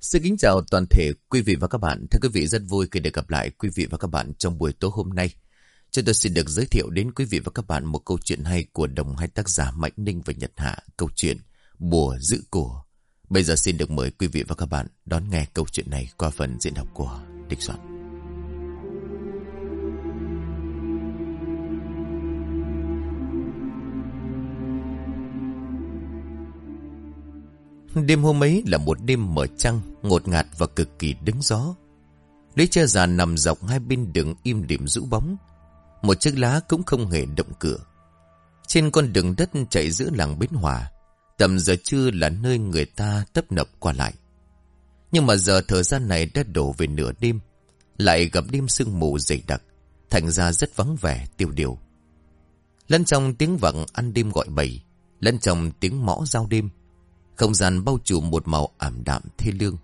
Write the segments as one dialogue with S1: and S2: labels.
S1: Xin kính chào toàn thể quý vị và các bạn. Thưa quý vị, rất vui khi được gặp lại quý vị và các bạn trong buổi tối hôm nay. Chúng tôi xin được giới thiệu đến quý vị và các bạn một câu chuyện hay của đồng hai tác giả Mạnh Ninh và Nhật Hạ. Câu chuyện Bùa Giữ Của. Bây giờ xin được mời quý vị và các bạn đón nghe câu chuyện này qua phần diễn đọc của Địch Soạn. Đêm hôm ấy là một đêm mở trăng, ngột ngạt và cực kỳ đứng gió. Lấy che già nằm dọc hai bên đường im điểm rũ bóng. Một chiếc lá cũng không hề động cửa. Trên con đường đất chạy giữa làng Bến Hòa, tầm giờ trưa là nơi người ta tấp nập qua lại. Nhưng mà giờ thời gian này đã đổ về nửa đêm, lại gặp đêm sương mù dày đặc, thành ra rất vắng vẻ tiêu điều. Lân trong tiếng vọng ăn đêm gọi bầy, lân trong tiếng mõ giao đêm, không gian bao trùm một màu ảm đạm thê lương.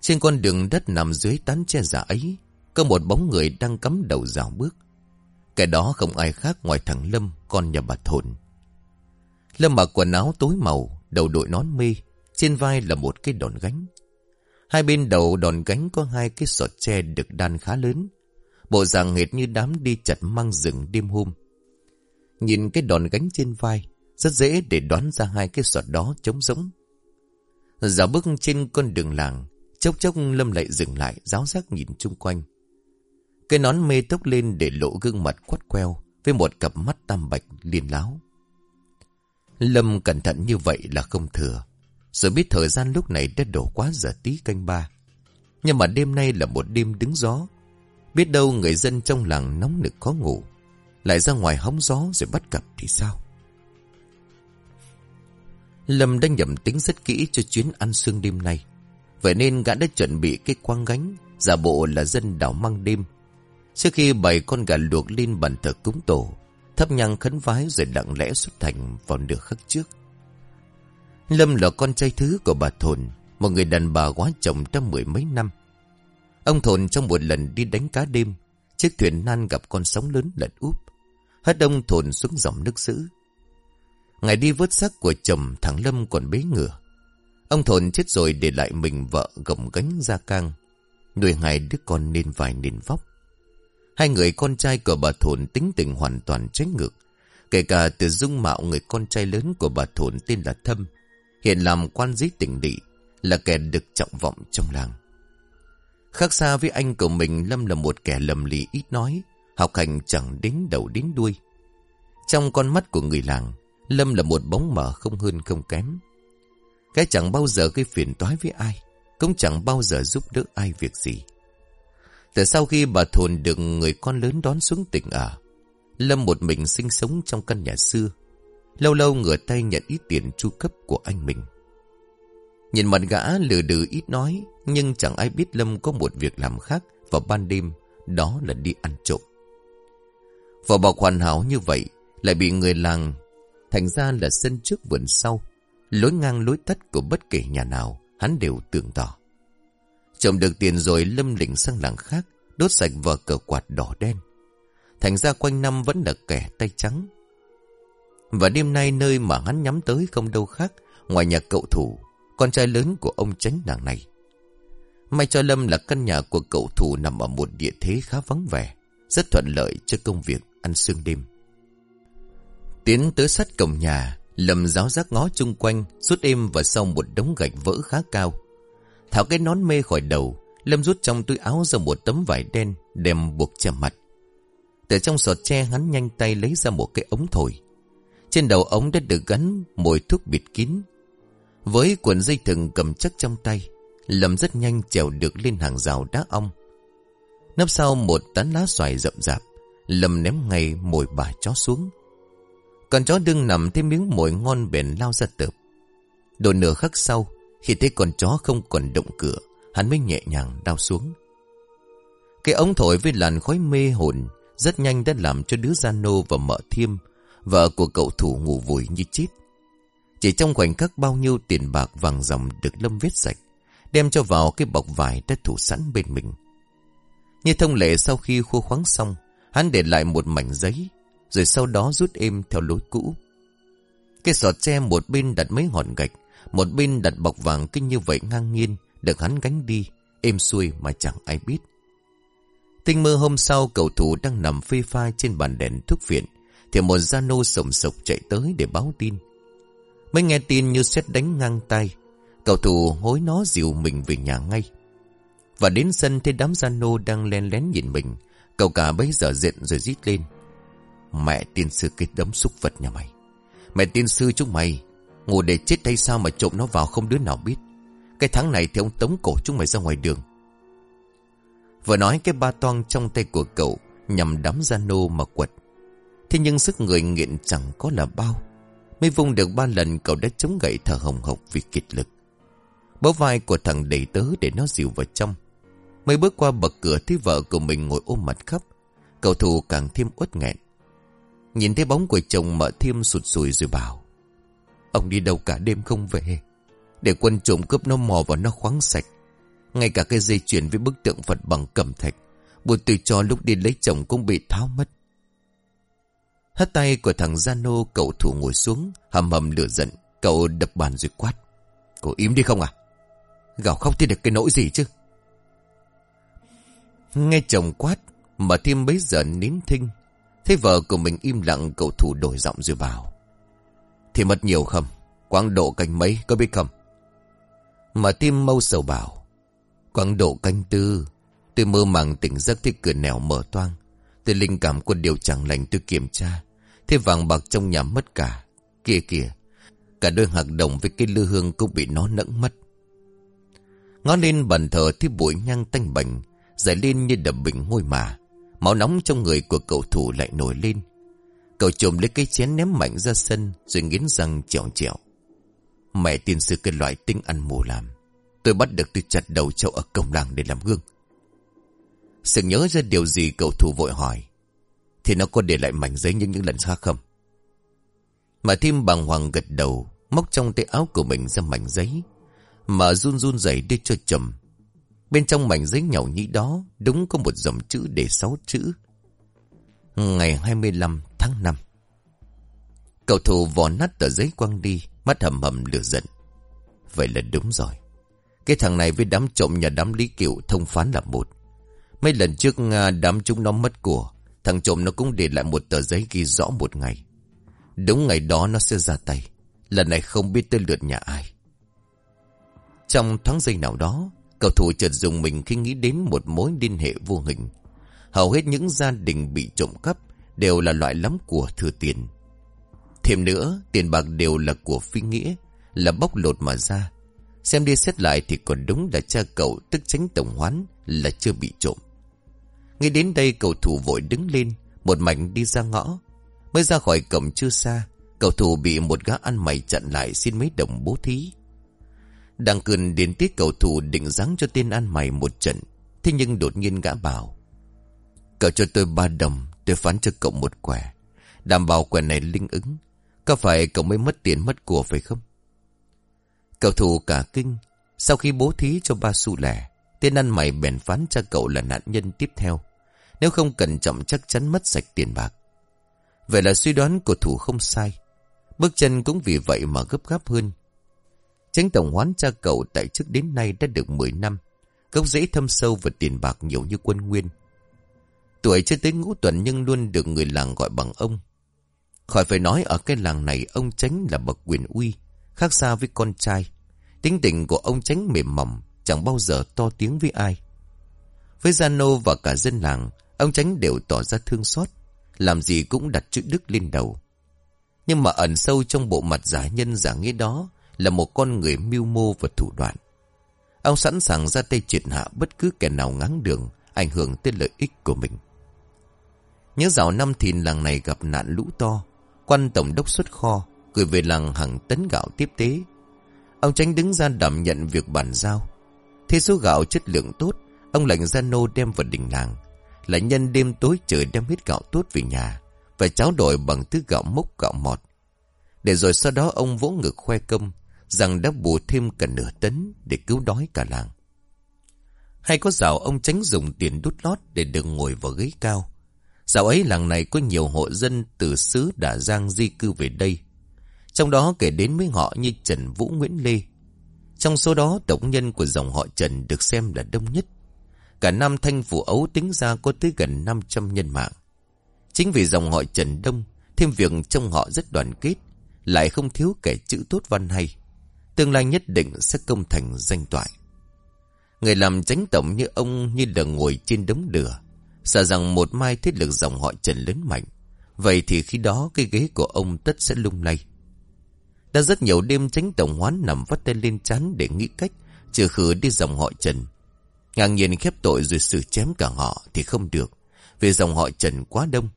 S1: Trên con đường đất nằm dưới tán che giả ấy, có một bóng người đang cắm đầu rào bước. Cái đó không ai khác ngoài thằng Lâm, con nhà bà Thồn. Lâm mặc quần áo tối màu, đầu đội nón mê, trên vai là một cái đòn gánh. Hai bên đầu đòn gánh có hai cái sọt tre được đan khá lớn. Bộ dạng hệt như đám đi chặt măng rừng đêm hôm. Nhìn cái đòn gánh trên vai, rất dễ để đoán ra hai cái sọt đó trống rỗng. Dạo bước trên con đường làng, chốc chốc Lâm lại dừng lại, giáo giác nhìn chung quanh. Cái nón mê tốc lên để lộ gương mặt quắt queo với một cặp mắt tam bạch liền láo. Lâm cẩn thận như vậy là không thừa. Rồi biết thời gian lúc này đã đổ quá giờ tí canh ba. Nhưng mà đêm nay là một đêm đứng gió. Biết đâu người dân trong làng nóng nực khó ngủ. Lại ra ngoài hóng gió rồi bắt cặp thì sao? Lâm đã nhầm tính rất kỹ cho chuyến ăn xương đêm nay. Vậy nên gã đã chuẩn bị cái quang gánh, giả bộ là dân đảo mang đêm. Trước khi bày con gà luộc lên bàn thờ cúng tổ, thấp nhang khấn vái rồi lặng lẽ xuất thành vào nửa khắc trước. Lâm là con trai thứ của bà Thồn, một người đàn bà quá chồng trong mười mấy năm. Ông Thồn trong một lần đi đánh cá đêm, chiếc thuyền nan gặp con sóng lớn lật úp. Hết ông Thồn xuống dòng nước dữ. Ngày đi vớt xác của chồng thằng Lâm còn bế ngửa. Ông Thồn chết rồi để lại mình vợ gồng gánh ra cang. Nuôi hai đứa con nên vài nền vóc. Hai người con trai của bà Thồn tính tình hoàn toàn trái ngược. Kể cả từ dung mạo người con trai lớn của bà Thồn tên là Thâm. Hiện làm quan giấy tỉnh địa, là kẻ được trọng vọng trong làng. Khác xa với anh của mình, Lâm là một kẻ lầm lì ít nói, học hành chẳng đến đầu đến đuôi. Trong con mắt của người làng, Lâm là một bóng mờ không hơn không kém. Cái chẳng bao giờ gây phiền toái với ai, cũng chẳng bao giờ giúp đỡ ai việc gì. Từ sau khi bà Thồn được người con lớn đón xuống tỉnh ở, Lâm một mình sinh sống trong căn nhà xưa. Lâu lâu ngửa tay nhận ít tiền chu cấp của anh mình. Nhìn mặt gã lừa đừ ít nói, nhưng chẳng ai biết Lâm có một việc làm khác vào ban đêm, đó là đi ăn trộm. Vỏ bọc hoàn hảo như vậy, lại bị người làng Thành ra là sân trước vườn sau, lối ngang lối tắt của bất kể nhà nào, hắn đều tưởng tỏ. Trộm được tiền rồi lâm lĩnh sang làng khác, đốt sạch vợ cờ quạt đỏ đen. Thành ra quanh năm vẫn là kẻ tay trắng. Và đêm nay nơi mà hắn nhắm tới không đâu khác, ngoài nhà cậu thủ, con trai lớn của ông tránh nàng này. May cho Lâm là căn nhà của cậu thủ nằm ở một địa thế khá vắng vẻ, rất thuận lợi cho công việc ăn sương đêm. Tiến tới sát cổng nhà, lầm giáo giác ngó chung quanh, rút êm vào sau một đống gạch vỡ khá cao. Thảo cái nón mê khỏi đầu, Lâm rút trong túi áo ra một tấm vải đen, đem buộc che mặt. Từ trong sọt tre hắn nhanh tay lấy ra một cái ống thổi. Trên đầu ống đã được gắn mồi thuốc bịt kín. Với cuộn dây thừng cầm chắc trong tay, Lâm rất nhanh trèo được lên hàng rào đá ong. Nấp sau một tán lá xoài rậm rạp, Lâm ném ngay mồi bà chó xuống. Con chó đương nằm thêm miếng mồi ngon bền lao ra tợp. Đồ nửa khắc sau, khi thấy con chó không còn động cửa, hắn mới nhẹ nhàng đau xuống. Cái ống thổi với làn khói mê hồn rất nhanh đã làm cho đứa Giano và mợ thiêm, vợ của cậu thủ ngủ vùi như chết. Chỉ trong khoảnh khắc bao nhiêu tiền bạc vàng dòng được lâm vết sạch, đem cho vào cái bọc vải đã thủ sẵn bên mình. Như thông lệ sau khi khô khoáng xong, hắn để lại một mảnh giấy rồi sau đó rút êm theo lối cũ. Cái sọt tre một bên đặt mấy hòn gạch, một bên đặt bọc vàng kinh như vậy ngang nhiên, Được hắn gánh đi Êm xuôi mà chẳng ai biết. Tinh mơ hôm sau cầu thủ đang nằm phê phai trên bàn đèn thuốc viện Thì một gia nô sổng sộc chạy tới để báo tin. Mới nghe tin như xét đánh ngang tay Cầu thủ hối nó dìu mình về nhà ngay. Và đến sân thấy đám gia nô đang len lén nhìn mình Cậu cả bấy giờ giận rồi rít lên. Mẹ tiên sư cái đấm xúc vật nhà mày. Mẹ tiên sư chúng mày, Ngủ để chết hay sao mà trộm nó vào không đứa nào biết. Cái tháng này thì ông tống cổ chúng mày ra ngoài đường. Vừa nói cái ba toang trong tay của cậu Nhằm đám gia nô mà quật. Thế nhưng sức người nghiện chẳng có là bao. Mới vùng được ba lần cậu đã chống gậy thở hồng hộc vì kiệt lực. Bó vai của thằng đầy tớ để nó dìu vào trong. Mới bước qua bậc cửa thấy vợ của mình ngồi ôm mặt khóc. Cậu thù càng thêm uất nghẹn. Nhìn thấy bóng của chồng mở thêm sụt sùi rồi bảo, Ông đi đâu cả đêm không về? Để quân trộm cướp nó mò vào nó khoáng sạch. Ngay cả cái dây chuyền với bức tượng Phật bằng cẩm thạch Buồn tùy cho lúc đi lấy chồng cũng bị tháo mất. Hất tay của thằng Giano cậu thủ ngồi xuống, Hầm hầm lửa giận, Cậu đập bàn rồi quát, Cô im đi không à? Gào khóc thì được cái nỗi gì chứ? Nghe chồng quát, Mà thêm bấy giờ nín thinh thế vợ của mình im lặng, cậu thủ đổi giọng rồi bảo, Thì mất nhiều không? Quang độ canh mấy, có biết không? Mà tim mâu sầu bảo Quang độ canh tư, Tôi mơ màng tỉnh giấc thấy cửa nẻo mở toang. Tôi linh cảm của điều chẳng lành, tôi kiểm tra. Thế vàng bạc trong nhà mất cả. Kìa kìa, Cả đôi hạt đồng với cây lư hương cũng bị nó nẫng mất. Ngó lên bàn thờ thì bụi nhang tanh bành, giải lên như đập bình ngôi mà. Máu nóng trong người của cậu thủ lại nổi lên. Cậu trồm lấy cái chén ném mạnh ra sân, Rồi nghiến răng chèo chèo Mẹ tiên sư cái loại tinh ăn mù làm. Tôi bắt được, tôi chặt đầu châu ở cổng làng để làm gương. Sự nhớ ra điều gì, cậu thủ vội hỏi. Thì nó có để lại mảnh giấy như những lần khác không? Mà thêm bàng hoàng gật đầu, Móc trong tay áo của mình ra mảnh giấy, Mà run run rẩy đưa cho chồng Bên trong mảnh giấy nhậu nhĩ đó, Đúng có một dòng chữ để sáu chữ. Ngày 25 tháng 5 Cậu thủ vò nát tờ giấy quăng đi, Mắt hầm hầm lửa giận. Vậy là đúng rồi. Cái thằng này với đám trộm nhà đám lý kiệu thông phán là một. Mấy lần trước à, đám chúng nó mất của, Thằng trộm nó cũng để lại một tờ giấy ghi rõ một ngày. Đúng ngày đó nó sẽ ra tay. Lần này không biết tới lượt nhà ai. Trong tháng giây nào đó Cầu thủ chợt dùng mình khi nghĩ đến một mối liên hệ vô hình. Hầu hết những gia đình bị trộm cắp đều là loại lắm của thừa tiền. Thêm nữa, tiền bạc đều là của phi nghĩa, là bóc lột mà ra. Xem đi xét lại thì còn đúng là cha cậu tức tránh tổng hoán là chưa bị trộm. Ngay đến đây cầu thủ vội đứng lên, một mảnh đi ra ngõ. Mới ra khỏi cổng chưa xa, cầu thủ bị một gã ăn mày chặn lại xin mấy đồng bố thí. Đang cơn đến tiết cầu thủ định giáng cho tên ăn mày một trận. Thế nhưng đột nhiên gã bảo. Cậu cho tôi ba đồng, tôi phán cho cậu một quẻ. Đảm bảo quẻ này linh ứng. Có phải cậu mới mất tiền mất của phải không? Cầu thủ cả kinh. Sau khi bố thí cho ba xu lẻ, tên ăn mày bèn phán cho cậu là nạn nhân tiếp theo. Nếu không cẩn trọng chắc chắn mất sạch tiền bạc. Vậy là suy đoán của thủ không sai. Bước chân cũng vì vậy mà gấp gáp hơn. Tránh tổng hoán cha cậu tại trước đến nay đã được 10 năm. Gốc rễ thâm sâu và tiền bạc nhiều như quân nguyên. Tuổi chưa tới ngũ tuần nhưng luôn được người làng gọi bằng ông. Khỏi phải nói ở cái làng này ông Tránh là bậc quyền uy, khác xa với con trai. Tính tình của ông Tránh mềm mỏng, chẳng bao giờ to tiếng với ai. Với Gia Nô và cả dân làng, ông Tránh đều tỏ ra thương xót, làm gì cũng đặt chữ đức lên đầu. Nhưng mà ẩn sâu trong bộ mặt giả nhân giả nghĩa đó là một con người mưu mô và thủ đoạn. Ông sẵn sàng ra tay triệt hạ bất cứ kẻ nào ngáng đường, ảnh hưởng tới lợi ích của mình. Nhớ dạo năm thìn làng này gặp nạn lũ to, quan tổng đốc xuất kho, gửi về làng hàng tấn gạo tiếp tế. Ông tránh đứng ra đảm nhận việc bàn giao. Thế số gạo chất lượng tốt, ông lệnh ra nô đem vào đình làng. Là nhân đêm tối trời đem hết gạo tốt về nhà, và cháo đổi bằng thứ gạo mốc gạo mọt. Để rồi sau đó ông vỗ ngực khoe công, rằng đã bù thêm cả nửa tấn để cứu đói cả làng. Hay có dạo ông tránh dùng tiền đút lót để đừng ngồi vào ghế cao. Dạo ấy làng này có nhiều hộ dân từ xứ Đà Giang di cư về đây. Trong đó kể đến với họ như Trần Vũ Nguyễn Lê. Trong số đó tổng nhân của dòng họ Trần được xem là đông nhất. Cả năm thanh phủ ấu tính ra có tới gần 500 nhân mạng. Chính vì dòng họ Trần đông, thêm việc trong họ rất đoàn kết, lại không thiếu kẻ chữ tốt văn hay. Tương lai nhất định sẽ công thành danh toại. Người làm tránh tổng như ông như là ngồi trên đống lửa. Sợ rằng một mai thiết lực dòng họ Trần lớn mạnh. Vậy thì khi đó cái ghế của ông tất sẽ lung lay. Đã rất nhiều đêm tránh tổng hoán nằm vắt tay lên chán để nghĩ cách trừ khử đi dòng họ Trần. Ngang nhiên khép tội rồi xử chém cả họ thì không được. Vì dòng họ Trần quá đông.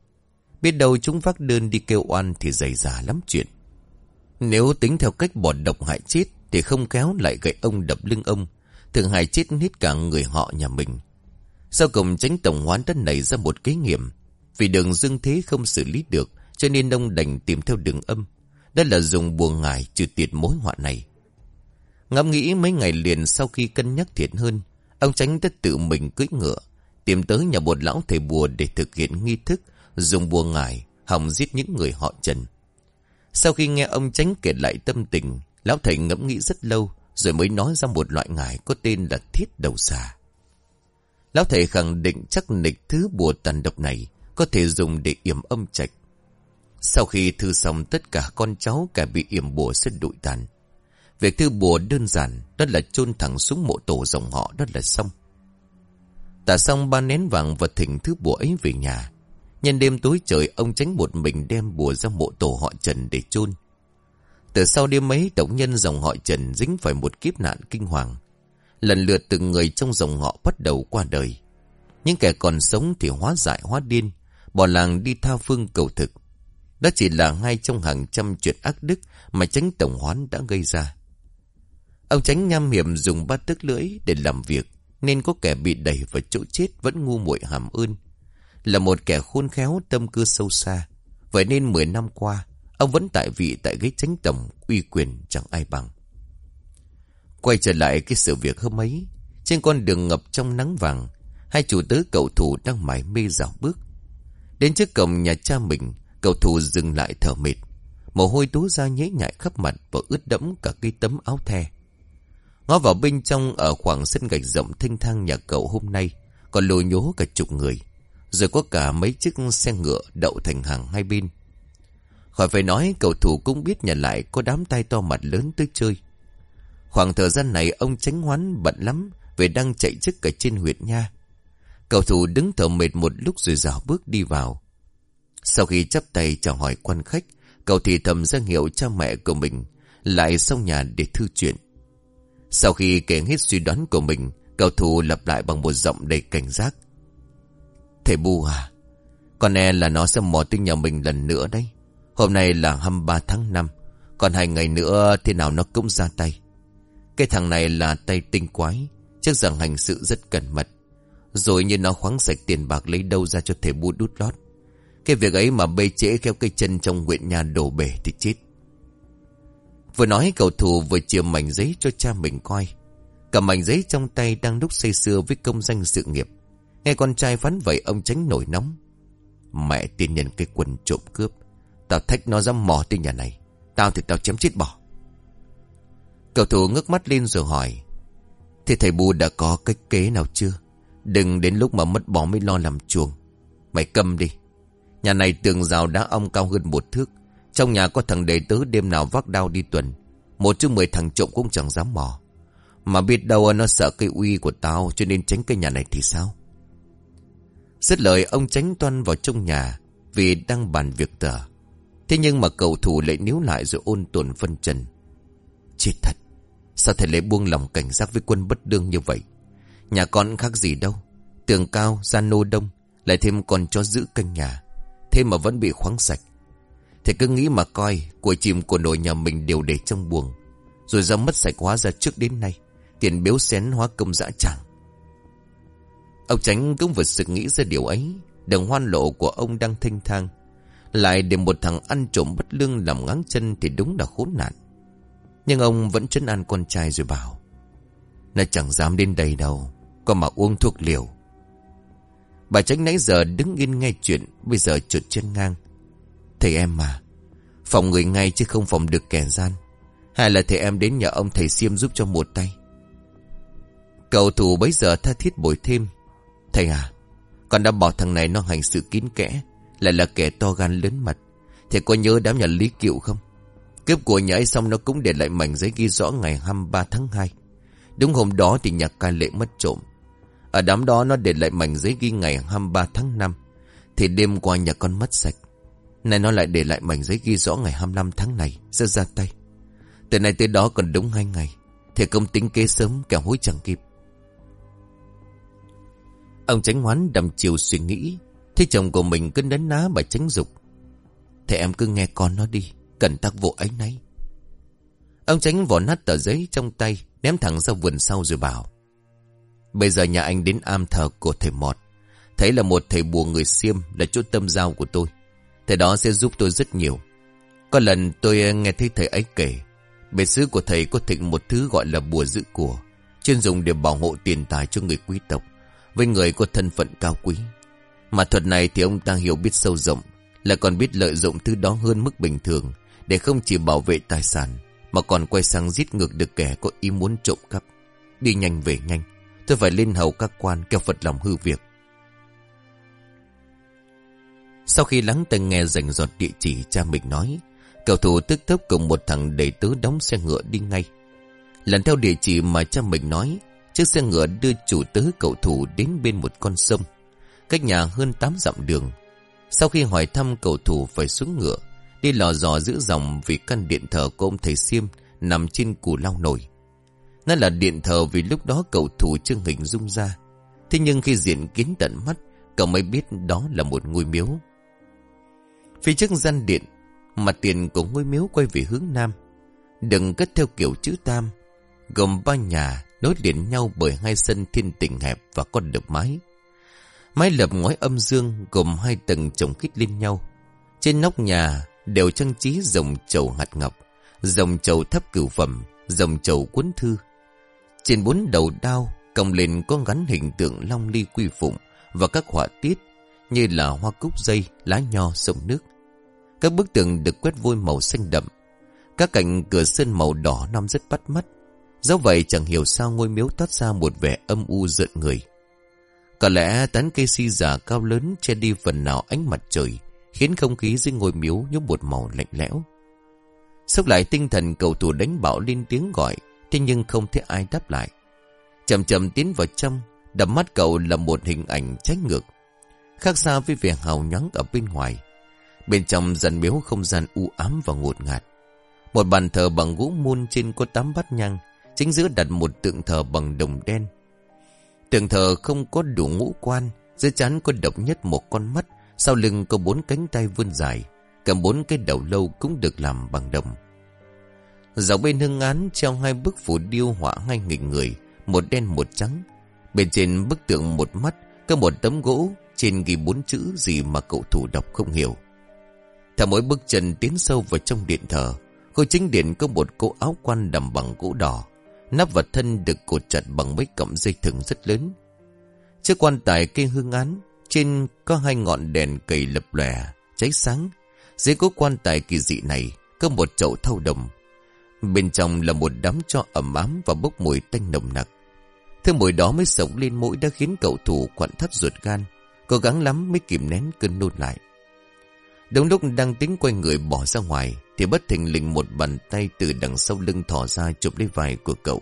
S1: Biết đâu chúng vác đơn đi kêu oan thì dày dà lắm chuyện. Nếu tính theo cách bỏ độc hại chết thì không kéo lại gậy ông đập lưng ông. Thường hại chết hết cả người họ nhà mình. Sau cùng tránh tổng hoán đất này ra một kế nghiệm. Vì đường dương thế không xử lý được cho nên ông đành tìm theo đường âm. Đó là dùng buồn ngải trừ tiệt mối họa này. Ngẫm nghĩ mấy ngày liền sau khi cân nhắc thiệt hơn, ông tránh đã tự mình cưỡi ngựa, tìm tới nhà một lão thầy bùa để thực hiện nghi thức, dùng bùa ngải, hòng giết những người họ trần. Sau khi nghe ông tránh kể lại tâm tình, lão thầy ngẫm nghĩ rất lâu, rồi mới nói ra một loại ngải có tên là thiết đầu xà. Lão thầy khẳng định chắc nịch thứ bùa tàn độc này có thể dùng để yểm âm trạch. Sau khi thư xong tất cả con cháu cả bị yểm bùa sẽ đụi tàn. Việc thư bùa đơn giản, đó là chôn thẳng xuống mộ tổ dòng họ, đó là xong. Tạ xong ba nén vàng và thỉnh thứ bùa ấy về nhà. Nhân đêm tối trời, ông tránh một mình đem bùa ra mộ tổ họ Trần để chôn Từ sau đêm ấy, tổng nhân dòng họ Trần dính phải một kiếp nạn kinh hoàng. Lần lượt từng người trong dòng họ bắt đầu qua đời. Những kẻ còn sống thì hóa dại hóa điên, bỏ làng đi tha phương cầu thực. Đó chỉ là hai trong hàng trăm chuyện ác đức mà tránh tổng hoán đã gây ra. Ông tránh nham hiểm dùng bát tức lưỡi để làm việc, nên có kẻ bị đẩy vào chỗ chết vẫn ngu muội hàm ơn. Là một kẻ khôn khéo tâm cư sâu xa. Vậy nên 10 năm qua, ông vẫn tại vị tại ghế tránh tổng, uy quyền chẳng ai bằng. Quay trở lại cái sự việc hôm ấy, trên con đường ngập trong nắng vàng, hai chủ tớ cậu thủ đang mải mê dạo bước. Đến trước cổng nhà cha mình, cậu thủ dừng lại thở mệt. Mồ hôi túa ra nhễ nhại khắp mặt và ướt đẫm cả cái tấm áo the. Ngó vào bên trong ở khoảng sân gạch rộng thanh thang nhà cậu hôm nay, còn lồi nhố cả chục người. Rồi có cả mấy chiếc xe ngựa đậu thành hàng hai bên. Khỏi phải nói cầu thủ cũng biết nhà lại có đám tay to mặt lớn tới chơi. Khoảng thời gian này ông tránh hoán bận lắm về đang chạy chức cả trên huyện nha. Cầu thủ đứng thở mệt một lúc rồi dạo bước đi vào. Sau khi chắp tay chào hỏi quan khách, cầu thì thầm ra hiệu cha mẹ của mình lại xong nhà để thư chuyện. Sau khi kể hết suy đoán của mình, cầu thủ lặp lại bằng một giọng đầy cảnh giác. Thầy Bu à, con e là nó sẽ mò tinh nhà mình lần nữa đấy. Hôm nay là 23 tháng 5, còn hai ngày nữa thế nào nó cũng ra tay. Cái thằng này là tay tinh quái, chắc rằng hành sự rất cẩn mật. Rồi như nó khoáng sạch tiền bạc lấy đâu ra cho thầy Bu đút lót. Cái việc ấy mà bê trễ kéo cây chân trong huyện nhà đổ bể thì chết. Vừa nói cầu thủ vừa chia mảnh giấy cho cha mình coi. Cả mảnh giấy trong tay đang đúc say sưa với công danh sự nghiệp. Nghe con trai phán vậy, ông tránh nổi nóng. Mẹ tiên nhân cái quần trộm cướp. Tao thách nó dám mò tới nhà này. Tao thì tao chém chết bỏ. cậu thủ ngước mắt lên rồi hỏi. Thế thầy Bu đã có cách kế nào chưa? Đừng đến lúc mà mất bỏ mới lo làm chuồng. Mày cầm đi. Nhà này tường rào đá ong cao hơn một thước. Trong nhà có thằng đệ tứ đêm nào vác đao đi tuần. Một trong mười thằng trộm cũng chẳng dám mò. Mà biết đâu nó sợ cái uy của tao, cho nên tránh cái nhà này thì sao? Dứt lời ông tránh toan vào trong nhà vì đang bàn việc tờ. Thế nhưng mà cầu thủ lại níu lại rồi ôn tồn phân trần. Chết thật. Sao thầy lại buông lòng cảnh giác với quân bất đương như vậy? Nhà con khác gì đâu. Tường cao, gian nô đông. Lại thêm còn cho giữ canh nhà. Thế mà vẫn bị khoáng sạch. Thầy cứ nghĩ mà coi. Của chìm của nội nhà mình đều để trong buồng. Rồi ra mất sạch hóa ra trước đến nay. Tiền biếu xén hóa công dã chẳng. Ông Tránh cũng vừa sự nghĩ ra điều ấy. Đường hoan lộ của ông đang thanh thang. Lại để một thằng ăn trộm bất lương làm ngáng chân thì đúng là khốn nạn. Nhưng ông vẫn chân an con trai rồi bảo. Nó chẳng dám đến đây đâu. Có mà uống thuốc liều. Bà Tránh nãy giờ đứng yên nghe chuyện. Bây giờ trượt chân ngang. Thầy em mà. Phòng người ngay chứ không phòng được kẻ gian. Hay là thầy em đến nhà ông thầy Siêm giúp cho một tay Cầu thủ bấy giờ tha thiết bồi thêm Thầy à Con đã bảo thằng này nó hành sự kín kẽ, Lại là kẻ to gan lớn mặt Thầy có nhớ đám nhà Lý Kiệu không? Kiếp của nhà ấy xong nó cũng để lại mảnh giấy ghi rõ ngày 23 tháng 2 Đúng hôm đó thì nhà ca lệ mất trộm. Ở đám đó nó để lại mảnh giấy ghi ngày 23 tháng 5 Thì đêm qua nhà con mất sạch. Này nó lại để lại mảnh giấy ghi rõ ngày 25 tháng này, Sẽ ra tay. Từ nay tới đó còn đúng hai ngày. Thì công tính kế sớm kẻo hối chẳng kịp. Ông tránh hoán đầm chiều suy nghĩ. Thế chồng của mình cứ nấn ná bà tránh dục. Thế em cứ nghe con nó đi, Cần tác vụ ấy nấy. Ông tránh vỏ nát tờ giấy trong tay, Ném thẳng ra vườn sau rồi bảo, Bây giờ nhà anh đến am thờ của thầy Mọt. Thấy là một thầy bùa người xiêm Là chỗ tâm giao của tôi. Thầy đó sẽ giúp tôi rất nhiều. Có lần tôi ờ, nghe thấy thầy ấy kể Bề sứ của thầy có thịnh một thứ gọi là bùa giữ của, Chuyên dùng để bảo hộ tiền tài cho người quý tộc. Với người có thân phận cao quý. Mà thuật này thì ông ta hiểu biết sâu rộng Là còn biết lợi dụng thứ đó hơn mức bình thường Để không chỉ bảo vệ tài sản, Mà còn quay sang giết ngược được kẻ có ý muốn trộm cắp. Đi nhanh về nhanh, Tôi phải lên hầu các quan kêu Phật lòng hư việc. Sau khi lắng tai nghe rành giọt địa chỉ cha mình nói, Cầu thủ tức tốc cùng một thằng đầy tớ đóng xe ngựa đi ngay. Lần theo địa chỉ mà cha mình nói Chiếc xe ngựa đưa chủ tớ cậu thủ đến bên một con sông, Cách nhà hơn 8 dặm đường. Sau khi hỏi thăm cậu thủ phải xuống ngựa, Đi lò dò giữ dòng vì căn điện thờ của ông thầy Siêm Nằm trên củ lau nổi. Nó là điện thờ vì lúc đó cậu thủ chưa hình dung ra. Thế nhưng khi diện kiến tận mắt, Cậu mới biết đó là một ngôi miếu. Phía trước gian điện, Mặt tiền của ngôi miếu quay về hướng nam Đừng cất theo kiểu chữ tam, Gồm ba nhà nối liền nhau bởi hai sân thiên tình hẹp và con đập mái Mái lập ngói âm dương gồm hai tầng chồng khít lên nhau Trên nóc nhà đều trang trí dòng chầu hạt ngọc, dòng chầu thấp cửu phẩm, dòng chầu cuốn thư. Trên bốn đầu đao, còng lên có gắn hình tượng long ly quy phụng và các họa tiết như là hoa cúc dây, lá nho, sông nước. Các bức tường được quét vôi màu xanh đậm. Các cạnh cửa sơn màu đỏ năm rất bắt mắt. Do vậy chẳng hiểu sao ngôi miếu toát ra một vẻ âm u giận người. Có lẽ tán cây si giả cao lớn che đi phần nào ánh mặt trời khiến không khí dưới ngôi miếu nhốm một màu lạnh lẽo. Sốc lại tinh thần cầu thủ đánh bảo lên tiếng gọi, thế nhưng không thấy ai đáp lại. Chậm chậm tiến vào trong, đập mắt cậu là một hình ảnh trái ngược. Khác xa với vẻ hào nhoáng ở bên ngoài. Bên trong dần miếu không gian u ám và ngột ngạt. Một bàn thờ bằng gỗ muôn trên có tám bát nhang, chính giữa đặt một tượng thờ bằng đồng đen. Tượng thờ không có đủ ngũ quan, dưới chán có độc nhất một con mắt sau lưng có bốn cánh tay vươn dài Cầm bốn cái đầu lâu cũng được làm bằng đồng. Dọc bên hương án treo hai bức phủ điêu họa hai nghìn người Một đen một trắng. Bên trên bức tượng một mắt Có một tấm gỗ Trên ghi bốn chữ gì mà cậu thủ đọc không hiểu. Theo mỗi bước chân tiến sâu vào trong điện thờ Khu chính điện có một cỗ áo quan đầm bằng gỗ đỏ. Nắp vật thân được cột chặt bằng mấy cọng dây thừng rất lớn Chiếc quan tài cây hương án trên có hai ngọn đèn cầy lập lòe, cháy sáng. Dưới cố quan tài kỳ dị này có một chậu thau đồng. Bên trong là một đám cho ẩm ám và bốc mùi tanh nồng nặc. Thứ mùi đó mới sống lên mũi đã khiến cậu thủ quặn thắt ruột gan. Cố gắng lắm mới kìm nén cơn nôn lại. Đúng lúc đang tính quay người bỏ ra ngoài thì bất thình lình một bàn tay từ đằng sau lưng thỏ ra chụp lấy vai của cậu.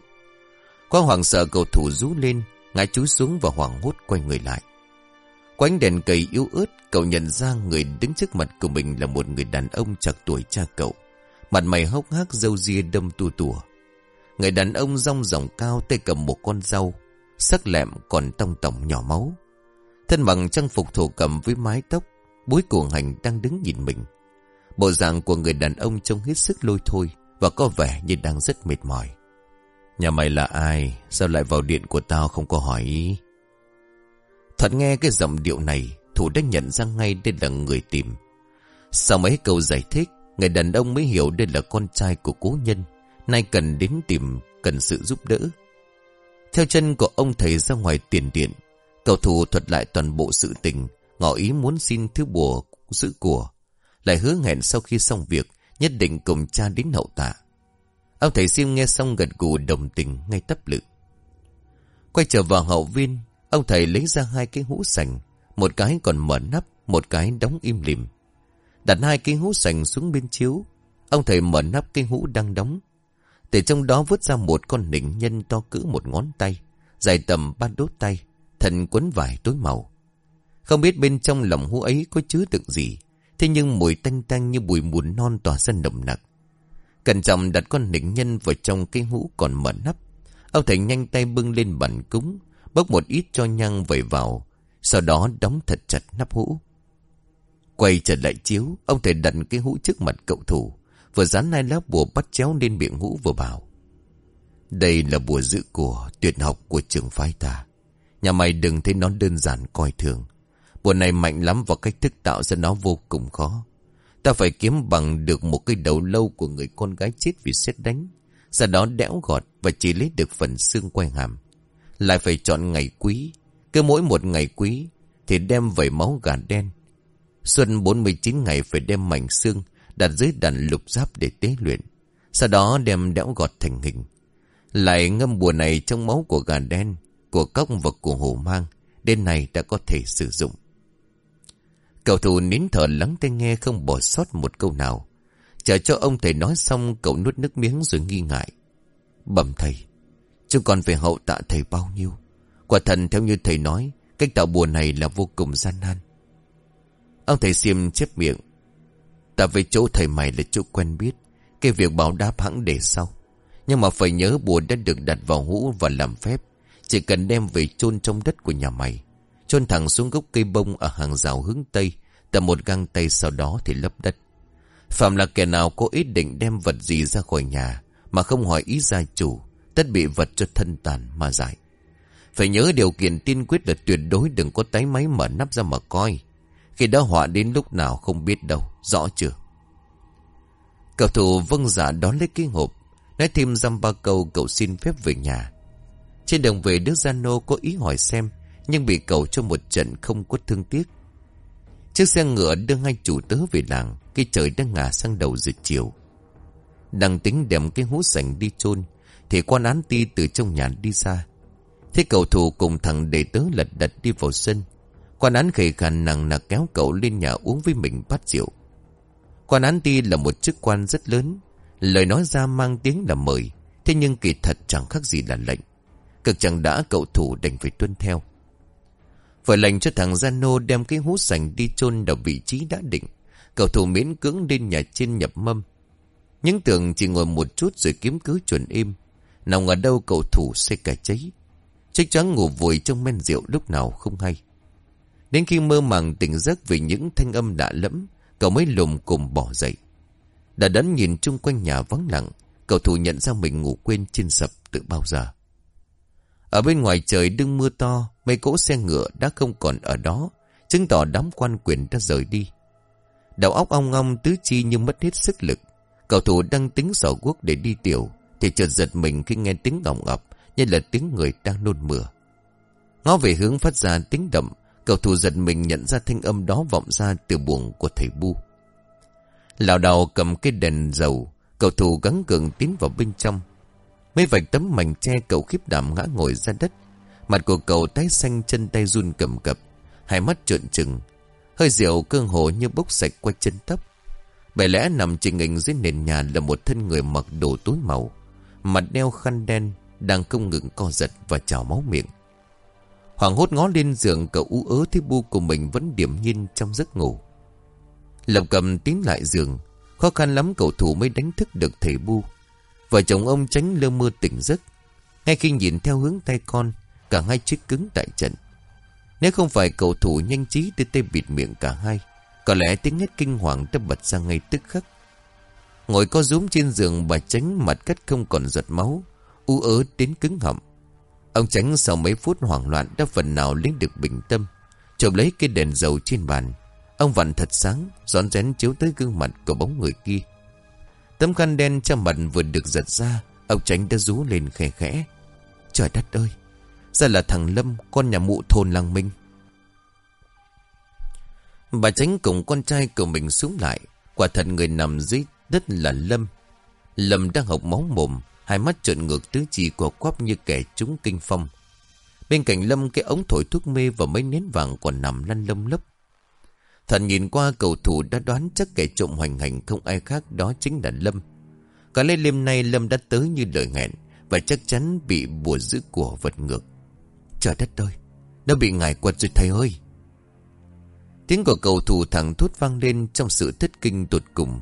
S1: Qua hoàng sợ cậu thủ rú lên, ngã chú xuống và hoảng hốt quay người lại. Quánh đèn cầy yếu ớt, cậu nhận ra người đứng trước mặt của mình là một người đàn ông chạc tuổi cha cậu. Mặt mày hốc hác dâu ria đâm tu tùa. Người đàn ông rong ròng cao tay cầm một con dao, sắc lẹm còn tông tổng nhỏ máu. Thân bằng trang phục thổ cầm với mái tóc, búi cuồng hành đang đứng nhìn mình. Bộ dạng của người đàn ông trông hết sức lôi thôi và có vẻ như đang rất mệt mỏi. Nhà mày là ai? Sao lại vào điện của tao không có hỏi ý? Thật nghe cái giọng điệu này, Thủ đã nhận ra ngay đây là người tìm. Sau mấy câu giải thích, người đàn ông mới hiểu đây là con trai của cố nhân, nay cần đến tìm, cần sự giúp đỡ. Theo chân của ông thầy ra ngoài tiền điện, cầu thủ thuật lại toàn bộ sự tình, ngỏ ý muốn xin thứ bùa giữ của, lại hứa hẹn sau khi xong việc, nhất định cùng cha đến hậu tạ. Ông thầy Sim nghe xong gật gù đồng tình ngay tấp lự. Quay trở vào hậu viên, ông thầy lấy ra hai cái hũ sành, một cái còn mở nắp, một cái đóng im lìm. Đặt hai cái hũ sành xuống bên chiếu, ông thầy mở nắp cái hũ đang đóng. Từ trong đó vứt ra một con nỉnh nhân to cỡ một ngón tay, dài tầm ba đốt tay, thần quấn vải tối màu. Không biết bên trong lòng hũ ấy có chứa đựng gì, thế nhưng mùi tanh tanh như bụi mùn non tỏa ra nồng nặc. Cẩn trọng đặt con nỉnh nhân vào trong cái hũ còn mở nắp. Ông thầy nhanh tay bưng lên bàn cúng, bốc một ít cho nhang vẩy vào, sau đó đóng thật chặt nắp hũ. Quay trở lại chiếu, ông thầy đặt cái hũ trước mặt cậu thủ, vừa dán hai lá bùa bắt chéo lên miệng hũ vừa bảo. Đây là bùa giữ của tuyệt học của trường phái ta. Nhà mày đừng thấy nó đơn giản coi thường. Bùa này mạnh lắm và cách thức tạo ra nó vô cùng khó. Ta phải kiếm bằng được một cái đầu lâu của người con gái chết vì xét đánh. Sau đó đẽo gọt và chỉ lấy được phần xương quay hàm. Lại phải chọn ngày quý. Cứ mỗi một ngày quý thì đem vẩy máu gà đen. Xuân 49 ngày phải đem mảnh xương đặt dưới đàn lục giáp để tế luyện. Sau đó đem đẽo gọt thành hình. Lại ngâm bùa này trong máu của gà đen, của cóc và của hổ mang. Đến này đã có thể sử dụng. Cậu thủ nín thở lắng tai nghe không bỏ sót một câu nào. Chờ cho ông thầy nói xong cậu nuốt nước miếng rồi nghi ngại. Bẩm thầy, chúng còn phải hậu tạ thầy bao nhiêu. Quả thần theo như thầy nói, cách tạo bùa này là vô cùng gian nan. Ông thầy xiêm chép miệng. Ta về chỗ thầy mày là chỗ quen biết. Cái việc báo đáp hẳn để sau. Nhưng mà phải nhớ bùa đã được đặt vào hũ và làm phép. Chỉ cần đem về chôn trong đất của nhà mày chôn thẳng xuống gốc cây bông ở hàng rào hướng Tây, tầm một găng tay sau đó thì lấp đất. Phạm là kẻ nào có ý định đem vật gì ra khỏi nhà, mà không hỏi ý gia chủ, tất bị vật cho thân tàn mà giải. Phải nhớ điều kiện tiên quyết là tuyệt đối đừng có tái máy mở nắp ra mà coi. Khi đó họa đến lúc nào không biết đâu, rõ chưa? Cậu thủ vâng giả đón lấy cái hộp, nói thêm dăm ba câu cậu xin phép về nhà. Trên đường về Đức Gia Nô có ý hỏi xem nhưng bị cầu cho một trận không có thương tiếc. Chiếc xe ngựa đưa hai chủ tớ về làng, khi trời đang ngả sang đầu giờ chiều. Đang tính đem cái hú sành đi chôn thì quan án ti từ trong nhà đi ra. Thế cậu thủ cùng thằng đệ tớ lật đật đi vào sân. Quan án khề khàn nặng nặc kéo cậu lên nhà uống với mình bát rượu. Quan án ti là một chức quan rất lớn. Lời nói ra mang tiếng là mời. Thế nhưng kỳ thật chẳng khác gì là lệnh. Cực chẳng đã cậu thủ đành phải tuân theo. Phải lệnh cho thằng Giano đem cái hú sành đi chôn ở vị trí đã định. Cậu thủ miễn cưỡng lên nhà trên nhập mâm. Những tưởng chỉ ngồi một chút rồi kiếm cứ chuẩn im. Nào ở đâu cậu thủ sẽ cả cháy. Chắc chắn ngủ vùi trong men rượu lúc nào không hay. Đến khi mơ màng tỉnh giấc vì những thanh âm đã lẫm, cậu mới lùm cùng bỏ dậy. Đã đắn nhìn chung quanh nhà vắng lặng, cậu thủ nhận ra mình ngủ quên trên sập từ bao giờ. Ở bên ngoài trời đưng mưa to, mấy cỗ xe ngựa đã không còn ở đó, chứng tỏ đám quan quyền đã rời đi. Đầu óc ong ong tứ chi như mất hết sức lực. Cầu thủ đang tính sỏ quốc để đi tiểu, thì chợt giật mình khi nghe tiếng ngọng ngập, như là tiếng người đang nôn mửa. Ngó về hướng phát ra tiếng đậm, cầu thủ giật mình nhận ra thanh âm đó vọng ra từ buồng của thầy Bu. Lào đầu cầm cái đèn dầu, cầu thủ gắng gần tiến vào bên trong. Mấy vạch tấm mảnh che cậu khiếp đảm ngã ngồi ra đất. Mặt của cậu tái xanh chân tay run cầm cập. Hai mắt trợn trừng. Hơi rượu cương hồ như bốc sạch qua chân tóc. Bởi lẽ nằm trình hình dưới nền nhà là một thân người mặc đồ tối màu. Mặt đeo khăn đen, đang không ngừng co giật và trào máu miệng. Hoàng hốt ngó lên giường cậu ú ớ thấy bu của mình vẫn điểm nhiên trong giấc ngủ. Lập cầm tiến lại giường. Khó khăn lắm cậu thủ mới đánh thức được thầy bu. Vợ chồng ông tránh lơ mưa tỉnh giấc. Ngay khi nhìn theo hướng tay con, cả hai chết cứng tại trận. Nếu không phải cầu thủ nhanh trí tới tay bịt miệng cả hai, có lẽ tiếng hét kinh hoàng đã bật ra ngay tức khắc. Ngồi co rúm trên giường bà tránh mặt cắt không còn giọt máu, u ớ đến cứng họng. Ông tránh sau mấy phút hoảng loạn đã phần nào lấy được bình tâm. Chộp lấy cái đèn dầu trên bàn. Ông vặn thật sáng, rón rén chiếu tới gương mặt của bóng người kia. Tấm khăn đen trong mặt vừa được giật ra Ông tránh đã rú lên khẽ khẽ Trời đất ơi ra là thằng Lâm, Con nhà mụ thôn làng Minh. Bà tránh cùng con trai của mình xuống lại. Quả thật người nằm dưới đất là Lâm. Lâm đang học máu mồm, Hai mắt trợn ngược tứ chi của quắp như kẻ trúng kinh phong. Bên cạnh Lâm, cái ống thổi thuốc mê và mấy nến vàng còn nằm lăn lâm lấp. Thần nhìn qua, cầu thủ đã đoán chắc kẻ trộm hoành hành không ai khác đó chính là Lâm. Cả lên đêm nay Lâm đã tới như lời hẹn Và chắc chắn bị bùa giữ của vật ngược. Trời đất ơi Nó bị ngài quật rồi thầy ơi Tiếng của cầu thủ thẳng thốt vang lên trong sự thất kinh tột cùng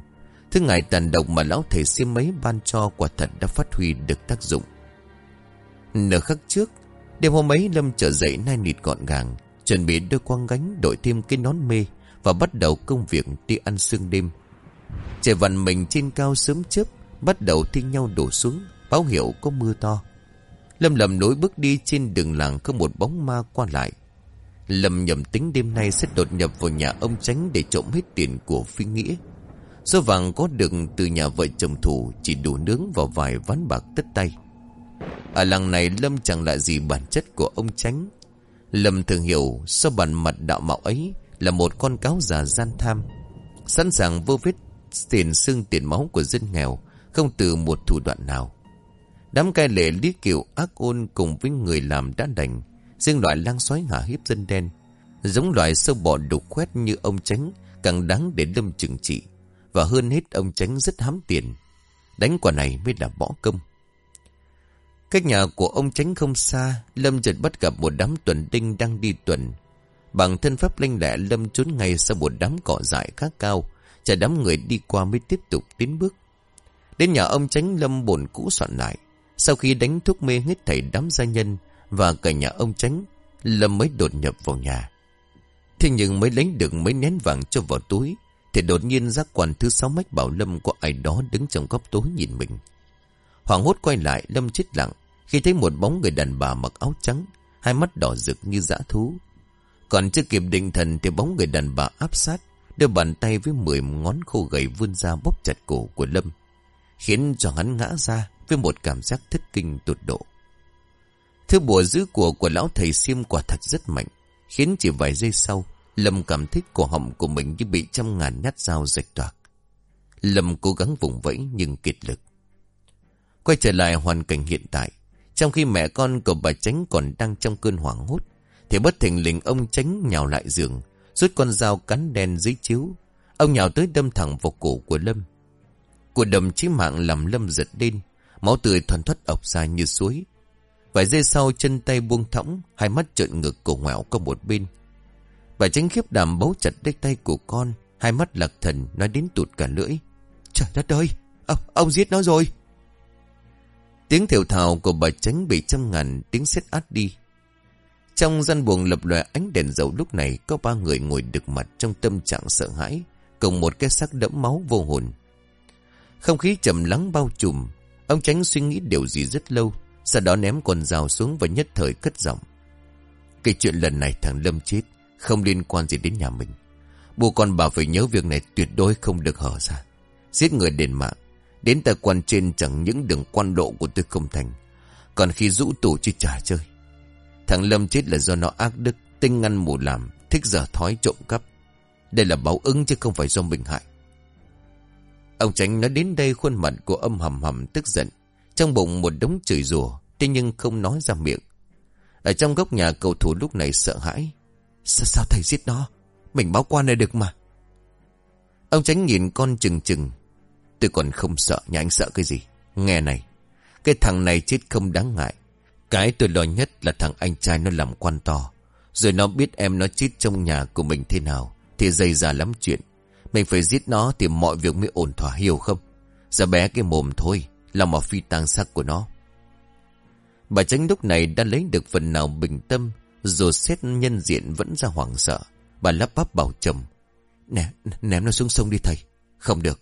S1: Thứ ngài tàn độc mà lão thầy xiêm mấy ban cho quả thật đã phát huy được tác dụng. Nửa khắc trước, đêm hôm ấy Lâm trở dậy nai nịt gọn gàng, chuẩn bị đưa quang gánh đội thêm cái nón mê và bắt đầu công việc đi ăn sương đêm. Trời vằn mình trên cao sớm chớp, bắt đầu thi nhau đổ xuống, báo hiệu có mưa to. Lâm lầm nối bước đi trên đường làng có một bóng ma qua lại. Lâm nhầm tính đêm nay sẽ đột nhập vào nhà ông tránh để trộm hết tiền của phi nghĩa. Số vàng có được từ nhà vợ chồng thủ, chỉ đủ nướng vào vài ván bạc tất tay. Ở làng này, Lâm chẳng là gì bản chất của ông tránh. Lâm thường hiểu sau bản mặt đạo mạo ấy là một con cáo già gian tham. Sẵn sàng vô vết tiền xương tiền máu của dân nghèo không từ một thủ đoạn nào. Đám cai lệ lý kiệu ác ôn cùng với người làm đã đành, riêng loại lang xoáy ngả hiếp dân đen, giống loại sâu bọ đục khoét như ông tránh càng đáng để lâm trừng trị. Và hơn hết, ông tránh rất hám tiền. Đánh quả này mới là bỏ công. Cách nhà của ông tránh không xa, Lâm chợt bắt gặp một đám tuần đinh đang đi tuần. Bằng thân pháp linh lẹ, Lâm trốn ngay sau một đám cỏ dại khá cao, Chờ đám người đi qua mới tiếp tục tiến bước. Đến nhà ông tránh Lâm bồn cũ soạn lại. Sau khi đánh thuốc mê hết thảy đám gia nhân Và cả nhà ông tránh Lâm mới đột nhập vào nhà Thế nhưng mới lấy được mấy nén vàng cho vào túi thì đột nhiên giác quan thứ sáu mách bảo Lâm có ai đó đứng trong góc tối nhìn mình. Hoàng hốt quay lại Lâm chết lặng khi thấy một bóng người đàn bà mặc áo trắng, hai mắt đỏ rực như dã thú. Còn chưa kịp định thần thì bóng người đàn bà áp sát, đưa bàn tay với mười ngón khô gầy vươn ra bóp chặt cổ của Lâm, khiến cho hắn ngã ra với một cảm giác thất kinh tột độ. Thứ bùa giữ của của lão thầy xiêm quả thật rất mạnh, khiến chỉ vài giây sau, Lâm cảm thích cổ họng của mình như bị trăm ngàn nhát dao rạch toạc. Lâm cố gắng vùng vẫy nhưng kiệt lực. Quay trở lại hoàn cảnh hiện tại. Trong khi mẹ con của bà Tránh còn đang trong cơn hoảng hốt, thì bất thình lình ông Tránh nhào lại giường, rút con dao cắn đen dưới chiếu. Ông nhào tới đâm thẳng vào cổ của Lâm. Của đầm chí mạng làm Lâm giật lên, máu tươi thoăn thoắt ọc ra như suối. Vài giây sau chân tay buông thõng, hai mắt trợn ngược cổ ngoẹo có một bên. Bà tránh khiếp đảm bấu chặt đếch tay của con Hai mắt lạc thần nói đến tụt cả lưỡi. Trời đất ơi! Ông, ông giết nó rồi! Tiếng thiểu thào của bà tránh bị trăm ngàn tiếng xét át đi. Trong gian buồng lập lòe ánh đèn dầu lúc này Có ba người ngồi đực mặt trong tâm trạng sợ hãi Cùng một cái xác đẫm máu vô hồn. Không khí trầm lắng bao trùm Ông tránh suy nghĩ điều gì rất lâu, Sau đó ném con dao xuống và nhất thời cất giọng. Cái chuyện lần này thằng Lâm chết, không liên quan gì đến nhà mình. Bố con bảo phải nhớ việc này tuyệt đối không được hở ra. Giết người đền mạng, Đến tài quan trên chẳng những đường quan lộ của tôi không thành, Còn khi rũ tù chứ trả chơi. Thằng Lâm chết là do nó ác đức, Tinh ngăn mù làm, Thích giờ thói trộm cắp. Đây là báo ứng chứ không phải do mình hại. Ông Tránh nói đến đây khuôn mặt của âm hầm hầm tức giận. Trong bụng một đống chửi rủa Thế nhưng không nói ra miệng. Ở trong góc nhà cầu thủ lúc này sợ hãi. Sao, sao thầy giết nó? Mình báo quan này được mà. Ông tránh nhìn con chừng chừng. Tôi còn không sợ nhà anh sợ cái gì? Nghe này Cái thằng này chết không đáng ngại. Cái tôi lo nhất là thằng anh trai nó làm quan to. Rồi nó biết em nó chết trong nhà của mình thế nào Thì dây dà lắm chuyện. Mình phải giết nó thì mọi việc mới ổn thỏa, hiểu không? Giờ bé cái mồm thôi Là mà phi tang sắc của nó. Bà tránh lúc này đã lấy được phần nào bình tâm dù xét nhân diện vẫn ra hoảng sợ. Bà lắp bắp bảo chồng, Nè, ném nó xuống sông đi thầy. Không được.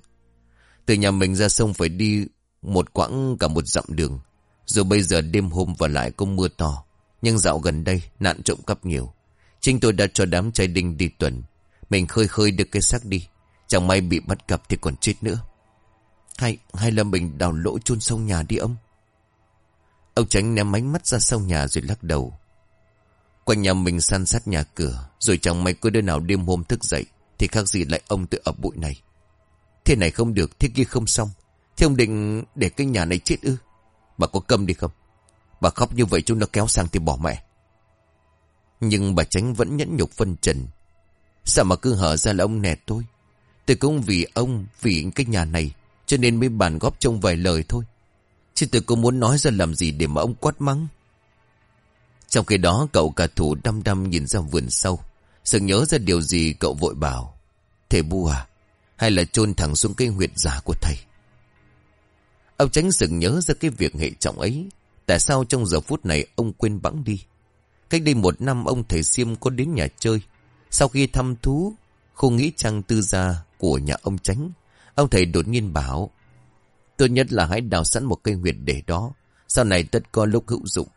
S1: Từ nhà mình ra sông phải đi Một quãng cả một dặm đường. Dù bây giờ đêm hôm và lại có mưa to, Nhưng dạo gần đây nạn trộm cắp nhiều. Chính tôi đã cho đám trai đinh đi tuần. Mình khơi khơi được cái xác đi. Chẳng may bị bắt gặp thì còn chết nữa. Hay, hay là mình đào lỗ chôn sông nhà đi ông? Ông tránh ném ánh mắt ra sông nhà rồi lắc đầu. Quanh nhà mình san sát nhà cửa Rồi chẳng may có đứa nào đêm hôm thức dậy Thì khác gì lại ông tự ập bụi này. Thế này không được Thế kia không xong. Thế ông định để cái nhà này chết ư? Bà có câm đi không? Bà khóc như vậy chúng nó kéo sang thì bỏ mẹ. Nhưng bà tránh vẫn nhẫn nhục phân trần. Sao mà cứ hở ra là ông nè tôi? Tôi cũng vì ông, Vì cái nhà này, Cho nên mới bàn góp trong vài lời thôi. Chứ tôi có muốn nói ra làm gì để mà ông quát mắng? Trong khi đó, cậu cả thủ đăm đăm nhìn ra vườn sau Sự nhớ ra điều gì cậu vội bảo, Thầy bu à Hay là chôn thẳng xuống cây huyệt giả của thầy? Ông tránh sừng nhớ ra cái việc hệ trọng ấy, Tại sao trong giờ phút này ông quên bẵng đi? Cách đây một năm, ông thầy Siêm có đến nhà chơi. Sau khi thăm thú, Khu nghĩ trang tư gia của nhà ông tránh Ông thầy đột nhiên bảo Tốt nhất là hãy đào sẵn một cây huyệt để đó, Sau này tất có lúc hữu dụng.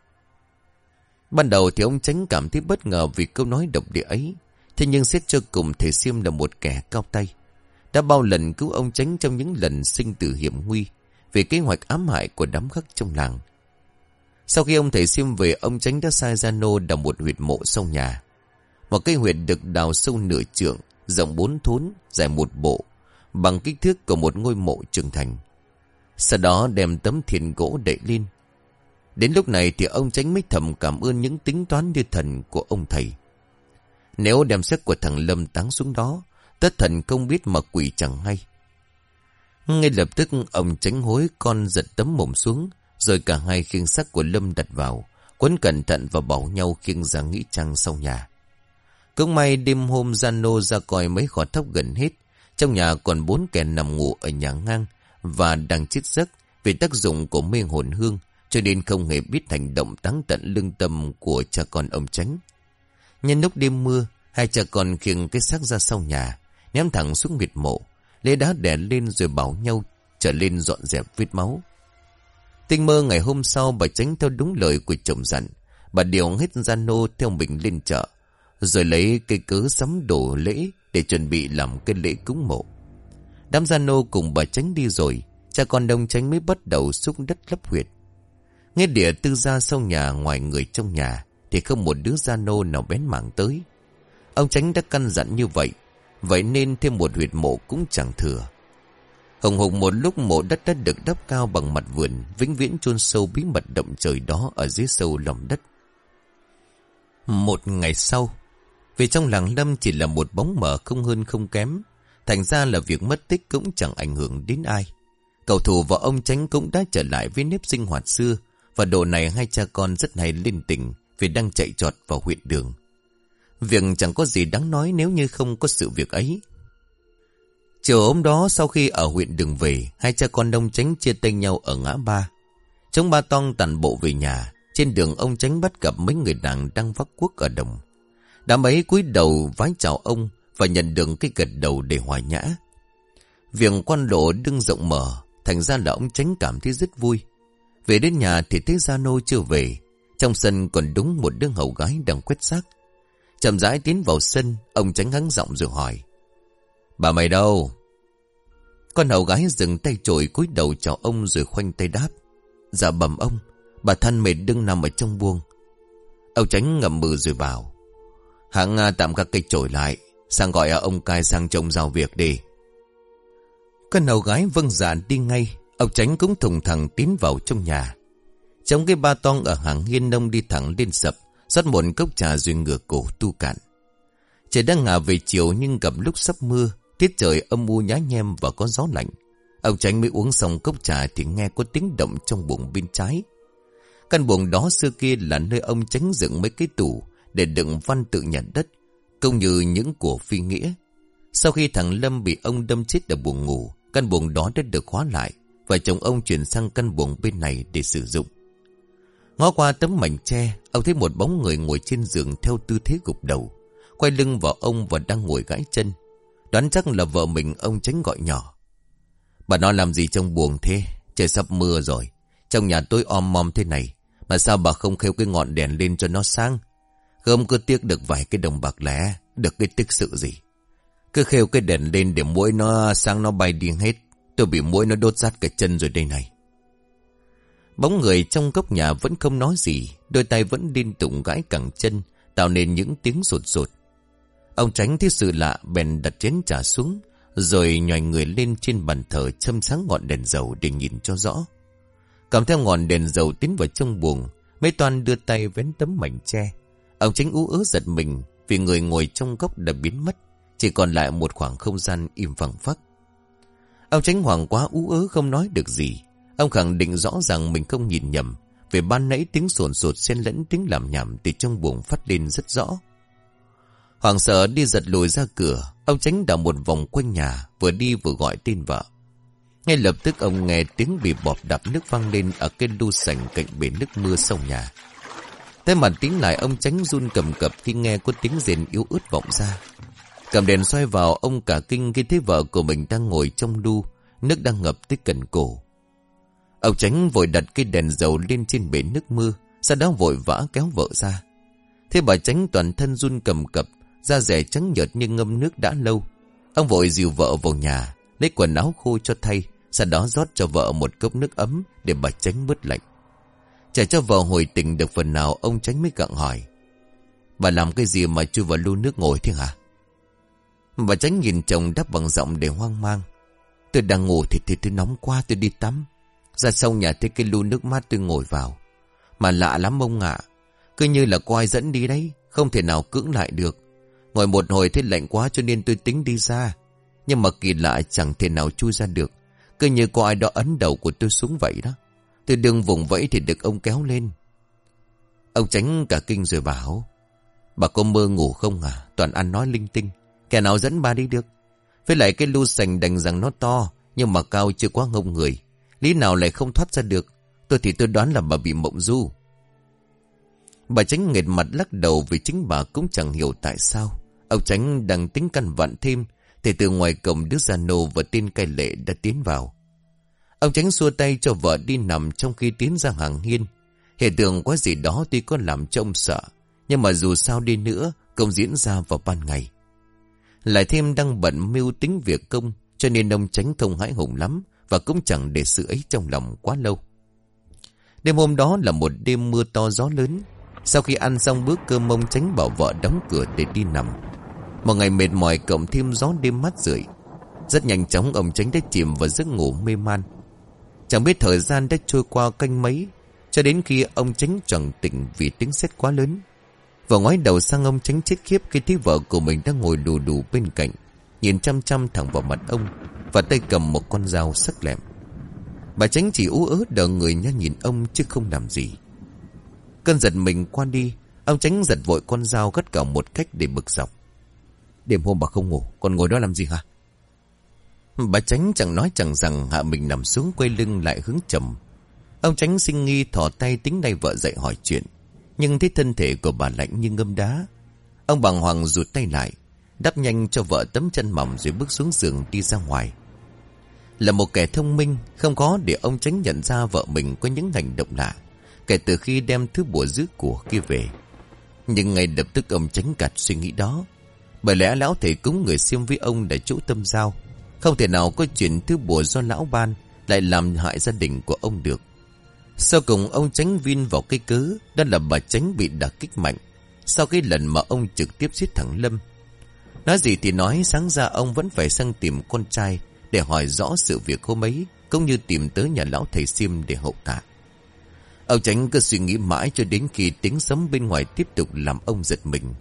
S1: Ban đầu thì ông tránh cảm thấy bất ngờ vì câu nói độc địa ấy, Thế nhưng xét cho cùng thầy Siêm là một kẻ cao tay. Đã bao lần cứu ông tránh trong những lần sinh tử hiểm nguy Về kế hoạch ám hại của đám khắc trong làng. Sau khi ông thầy Siêm về, Ông tránh đã sai ra nô đào một huyệt mộ sau nhà. Một cây huyệt được đào sâu nửa trượng Rộng bốn thốn Dài một bộ Bằng kích thước của một ngôi mộ trưởng thành Sau đó đem tấm thiền gỗ đậy lên Đến lúc này thì ông tránh mới thầm cảm ơn những tính toán như thần của ông thầy nếu đem sức của thằng Lâm táng xuống đó, tất thần không biết mà quỷ chẳng hay. Ngay lập tức ông tránh hối con giật tấm mồm xuống, rồi cả hai khiêng xác của Lâm đặt vào, quấn cẩn thận và bảo nhau khiêng ra nghĩ trăng sau nhà. Cũng may đêm hôm Giano ra coi mấy khóa thóc gần hết, trong nhà còn bốn kẻ nằm ngủ ở nhà ngang và đang chết giấc vì tác dụng của mê hồn hương, cho nên không hề biết hành động táng tận lương tâm của cha con ông tránh. Nhân lúc đêm mưa, hai cha con khiêng cái xác ra sau nhà, ném thẳng xuống miệt mộ, lấy đá đè lên rồi bảo nhau trở lên dọn dẹp vết máu. Tinh mơ ngày hôm sau bà tránh theo đúng lời của chồng dặn, bà điều hết gian nô theo mình lên chợ, rồi lấy cây cớ sắm đồ lễ để chuẩn bị làm cái lễ cúng mộ. Đám gian nô cùng bà tránh đi rồi, cha con đông tránh mới bắt đầu xúc đất lấp huyệt. Nghe địa tư ra sau nhà ngoài người trong nhà, thì không một đứa gia nô nào bén mảng tới. Ông tránh đã căn dặn như vậy, vậy nên thêm một huyệt mộ cũng chẳng thừa. Hồng hồng một lúc mộ đất đã được đắp cao bằng mặt vườn, vĩnh viễn chôn sâu bí mật động trời đó ở dưới sâu lòng đất. Một ngày sau, vì trong làng Lâm chỉ là một bóng mờ không hơn không kém, thành ra là việc mất tích cũng chẳng ảnh hưởng đến ai. Cầu thủ và ông tránh cũng đã trở lại với nếp sinh hoạt xưa, và độ này hai cha con rất hay linh tình, vì đang chạy trọt vào huyện đường. Việc chẳng có gì đáng nói nếu như không có sự việc ấy. Chiều hôm đó sau khi ở huyện đường về, hai cha con đông tránh chia tay nhau ở ngã ba. trong ba tong tàn bộ về nhà, trên đường ông tránh bắt gặp mấy người đàn đang vác cuốc ở đồng. Đám ấy cúi đầu vái chào ông và nhận được cái gật đầu để hòa nhã. Việc quan lộ đương rộng mở, thành ra là ông tránh cảm thấy rất vui. Về đến nhà thì thấy Gia Nô chưa về, trong sân còn đúng một đứa hầu gái đang quét xác. Chậm rãi tiến vào sân, ông tránh hắng giọng rồi hỏi. Bà mày đâu? Con hầu gái dừng tay trội cúi đầu chào ông rồi khoanh tay đáp. Dạ bẩm ông, bà thân mệt đừng nằm ở trong buông. Ông tránh ngậm mừ rồi bảo. Hãng à, tạm các cây trổi lại, sang gọi à, ông cai sang trông giao việc đi. Con đầu gái vâng dạ đi ngay, ông tránh cũng thùng thẳng tiến vào trong nhà. Trong cái ba tong ở hàng hiên nông đi thẳng lên sập, rót một cốc trà rồi ngửa cổ tu cạn. Trời đang ngả về chiều nhưng gặp lúc sắp mưa, tiết trời âm u nhá nhem và có gió lạnh. Ông tránh mới uống xong cốc trà thì nghe có tiếng động trong buồng bên trái. Căn buồng đó xưa kia là nơi ông tránh dựng mấy cái tủ để đựng văn tự nhà đất, công như những của phi nghĩa. Sau khi thằng Lâm bị ông đâm chết ở buồng ngủ, căn buồng đó đã được khóa lại và chồng ông chuyển sang căn buồng bên này để sử dụng. Ngó qua tấm mảnh tre, ông thấy một bóng người ngồi trên giường theo tư thế gục đầu. Quay lưng vào ông và đang ngồi gãi chân. Đoán chắc là vợ mình ông tránh gọi nhỏ. Bà nó làm gì trong buồng thế? Trời sắp mưa rồi. Trong nhà tôi om mom thế này. Mà sao bà không khêu cái ngọn đèn lên cho nó sáng? Không cứ tiếc được vài cái đồng bạc lẻ. Được cái tích sự gì? Cứ khêu cái đèn lên để mũi nó sang nó bay đi hết. Tôi bị mũi nó đốt rát cả chân rồi đây này. Bóng người trong góc nhà vẫn không nói gì, đôi tay vẫn liên tục gãi cẳng chân, tạo nên những tiếng rụt rụt. Ông tránh thấy sự lạ bèn đặt chén trà xuống, Rồi nhòi người lên trên bàn thờ châm sáng ngọn đèn dầu để nhìn cho rõ. Cầm theo ngọn đèn dầu tiến vào trong buồng, mấy toàn đưa tay vén tấm mảnh tre. Ông tránh ú ớ giật mình vì người ngồi trong góc đã biến mất, chỉ còn lại một khoảng không gian im phẳng phắc. Ông tránh hoàng quá ú ớ không nói được gì. Ông khẳng định rõ ràng mình không nhìn nhầm. Về ban nãy tiếng sồn sột xen lẫn tiếng làm nhảm từ trong buồng phát lên rất rõ. Hoàng sợ đi giật lùi ra cửa. Ông tránh đảo một vòng quanh nhà, vừa đi vừa gọi tên vợ. Ngay lập tức ông nghe tiếng bị bọt đập nước văng lên ở cái đu sành cạnh bể nước mưa sông nhà. Thế mặt tiếng lại ông tránh run cầm cập khi nghe có tiếng rền yếu ớt vọng ra. Cầm đèn xoay vào ông cả kinh khi thấy vợ của mình đang ngồi trong đu nước đang ngập tới cần cổ. Ông tránh vội đặt cây đèn dầu lên trên bể nước mưa, sau đó vội vã kéo vợ ra. Thế bà tránh toàn thân run cầm cập, da rẻ trắng nhợt như ngâm nước đã lâu. Ông vội dìu vợ vào nhà, lấy quần áo khô cho thay, sau đó rót cho vợ một cốc nước ấm để bà tránh bớt lạnh. Trả cho vợ hồi tình được phần nào, ông tránh mới gặng hỏi. Bà làm cái gì mà chui vào lu nước ngồi thế hả? Bà tránh nhìn chồng đáp bằng giọng để hoang mang. Tôi đang ngủ thì thì tôi nóng quá, tôi đi tắm. Ra sau nhà thấy cái lu nước mát, tôi ngồi vào. Mà lạ lắm ông ạ. Cứ như là có ai dẫn đi đấy. Không thể nào cưỡng lại được. Ngồi một hồi thấy lạnh quá cho nên tôi tính đi ra. Nhưng mà kỳ lạ chẳng thể nào chui ra được. Cứ như có ai đó ấn đầu của tôi xuống vậy đó. Tôi đương vùng vẫy thì được ông kéo lên. Ông tránh cả kinh rồi bảo. Bà có mơ ngủ không à? Toàn ăn nói linh tinh. Kẻ nào dẫn bà đi được? Với lại cái lu sành đành rằng nó to, nhưng mà cao chưa quá ngông người. Lý nào lại không thoát ra được? Tôi thì tôi đoán là bà bị mộng du. Bà tránh nghệt mặt lắc đầu vì chính bà cũng chẳng hiểu tại sao. Ông tránh đang tính căn vặn thêm, thì từ ngoài cổng đứa già nô và tên cai lệ đã tiến vào. Ông tránh xua tay cho vợ đi nằm trong khi tiến ra hàng hiên. Hiện tượng có gì đó tuy có làm cho ông sợ, nhưng mà dù sao đi nữa, công diễn ra vào ban ngày. Lại thêm đang bận mưu tính việc công Cho nên ông tránh không hãi hùng lắm Và cũng chẳng để sự ấy trong lòng quá lâu. Đêm hôm đó là một đêm mưa to gió lớn. Sau khi ăn xong bữa cơm ông tránh bảo vợ đóng cửa để đi nằm. Một ngày mệt mỏi cộng thêm gió đêm mát rượi. Rất nhanh chóng ông tránh đã chìm vào giấc ngủ mê man. Chẳng biết thời gian đã trôi qua canh mấy Cho đến khi ông tránh chẳng tỉnh vì tiếng sét quá lớn và ngoái đầu sang ông tránh chết khiếp khi thấy vợ của mình đang ngồi đù đù bên cạnh. Nhìn chăm chăm thẳng vào mặt ông và tay cầm một con dao sắc lẹm. Bà tránh chỉ ú ớ đờ người nhá nhìn ông chứ không làm gì. Cơn giật mình qua đi, ông tránh giật vội con dao gắt cả một cách để bực dọc. Đêm hôm bà không ngủ, còn ngồi đó làm gì hả? Bà tránh chẳng nói chẳng rằng hạ mình nằm xuống quay lưng lại hướng trầm. Ông tránh sinh nghi thỏ tay tính nay vợ dậy hỏi chuyện. Nhưng thấy thân thể của bà lạnh như ngâm đá Ông bàng hoàng rụt tay lại, Đắp nhanh cho vợ tấm chân mỏng Rồi bước xuống giường đi ra ngoài Là một kẻ thông minh, Không có để ông tránh nhận ra vợ mình Có những hành động lạ, Kể từ khi đem thứ bùa giữ của kia về Nhưng ngay lập tức ông tránh cặt suy nghĩ đó Bởi lẽ lão thầy cúng người xiêm với ông đã chỗ tâm giao không thể nào có chuyện thứ bùa do lão ban Lại làm hại gia đình của ông được sau cùng ông tránh vin vào cái cớ Đó là bà tránh bị đả kích mạnh Sau cái lần mà ông trực tiếp giết thẳng Lâm Nói gì thì nói Sáng ra ông vẫn phải sang tìm con trai Để hỏi rõ sự việc hôm ấy Cũng như tìm tới nhà lão thầy Sim để hậu tạ Ông tránh cứ suy nghĩ mãi cho đến khi tiếng sấm bên ngoài tiếp tục làm ông giật mình.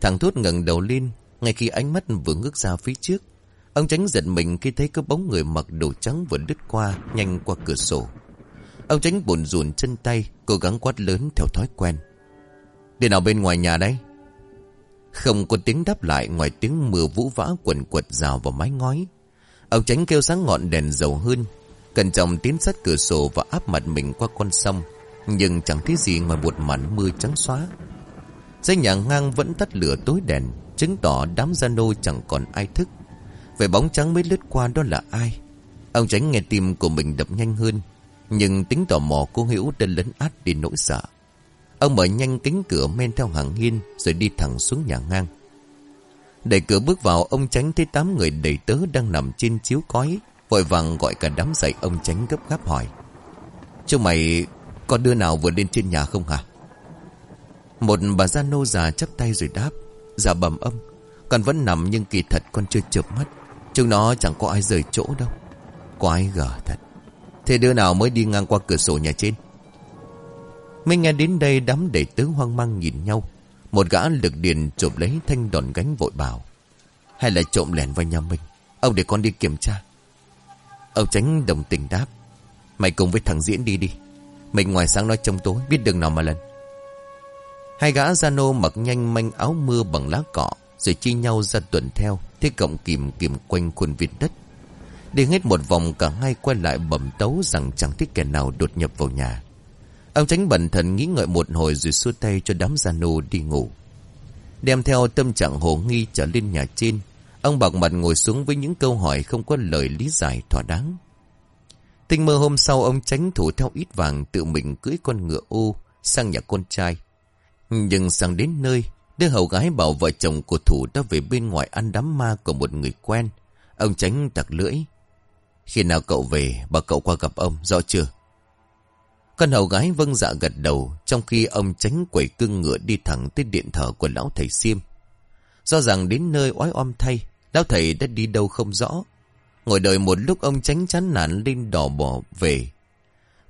S1: Thằng thốt ngẩng đầu lên, ngay khi ánh mắt vừa ngước ra phía trước. Ông tránh giật mình khi thấy có bóng người mặc đồ trắng vừa đứt qua, nhanh qua cửa sổ. Ông tránh buồn rùn chân tay Cố gắng quát lớn theo thói quen. Đi nào bên ngoài nhà đây. Không có tiếng đáp lại Ngoài tiếng mưa vũ vã quần quật rào vào mái ngói. Ông tránh kêu sáng ngọn đèn dầu hơn Cẩn trọng tiến sát cửa sổ Và áp mặt mình qua con sông. Nhưng chẳng thấy gì ngoài một màn mưa trắng xóa. Dây nhà ngang vẫn tắt lửa tối đèn Chứng tỏ đám gia nô chẳng còn ai thức. Về bóng trắng mới lướt qua đó là ai Ông tránh nghe tim của mình đập nhanh hơn, nhưng tính tò mò cô Hữu đã lấn át đến nỗi sợ. Ông mở nhanh cánh cửa men theo hàng hiên rồi đi thẳng xuống nhà ngang. Đẩy cửa bước vào, ông tránh thấy tám người đầy tớ đang nằm trên chiếu cói. Vội vàng gọi cả đám dậy ông tránh gấp gáp hỏi. Chúng mày, có đứa nào vừa lên trên nhà không hả? Một bà gia nô già chắp tay rồi đáp. Dạ bẩm ông. Con vẫn nằm nhưng kỳ thật con chưa chợp mắt. Chúng nó chẳng có ai rời chỗ đâu. Quái gở thật. Thế đứa nào mới đi ngang qua cửa sổ nhà trên? Mới nghe đến đây đám đệ tứ hoang mang nhìn nhau. Một gã lực điền chụp lấy thanh đòn gánh vội bảo, Hay là trộm lẻn vào nhà mình? Ông để con đi kiểm tra. Ông tránh đồng tình đáp, Mày cùng với thằng Diễn đi đi. Mình ngoài sáng nói trong tối, biết đường nào mà lần Hai gã gia nô mặc nhanh manh áo mưa bằng lá cọ, Rồi chi nhau ra tuần theo. Thế cộng kìm kìm quanh khuôn viên đất. Đi hết một vòng, cả hai quay lại bẩm tấu Rằng chẳng thích kẻ nào đột nhập vào nhà. Ông tránh bẩn thần nghĩ ngợi một hồi Rồi xua tay cho đám gia nô đi ngủ. Đem theo tâm trạng hồ nghi trở lên nhà trên, Ông bạc mặt ngồi xuống với những câu hỏi Không có lời lý giải thỏa đáng. Tinh mơ hôm sau, ông tránh thủ theo ít vàng Tự mình cưỡi con ngựa ô Sang nhà con trai. Nhưng sang đến nơi Đứa hầu gái bảo vợ chồng của thủ đã về bên ngoài ăn đám ma của một người quen. Ông tránh tặc lưỡi. Khi nào cậu về, bà cậu qua gặp ông, rõ chưa? Con hầu gái vâng dạ gật đầu, trong khi ông tránh quẩy cưng ngựa đi thẳng tới điện thờ của lão thầy Siêm. Do rằng đến nơi oái om thay, lão thầy đã đi đâu không rõ. Ngồi đợi một lúc ông tránh chán nản lên đò bỏ về.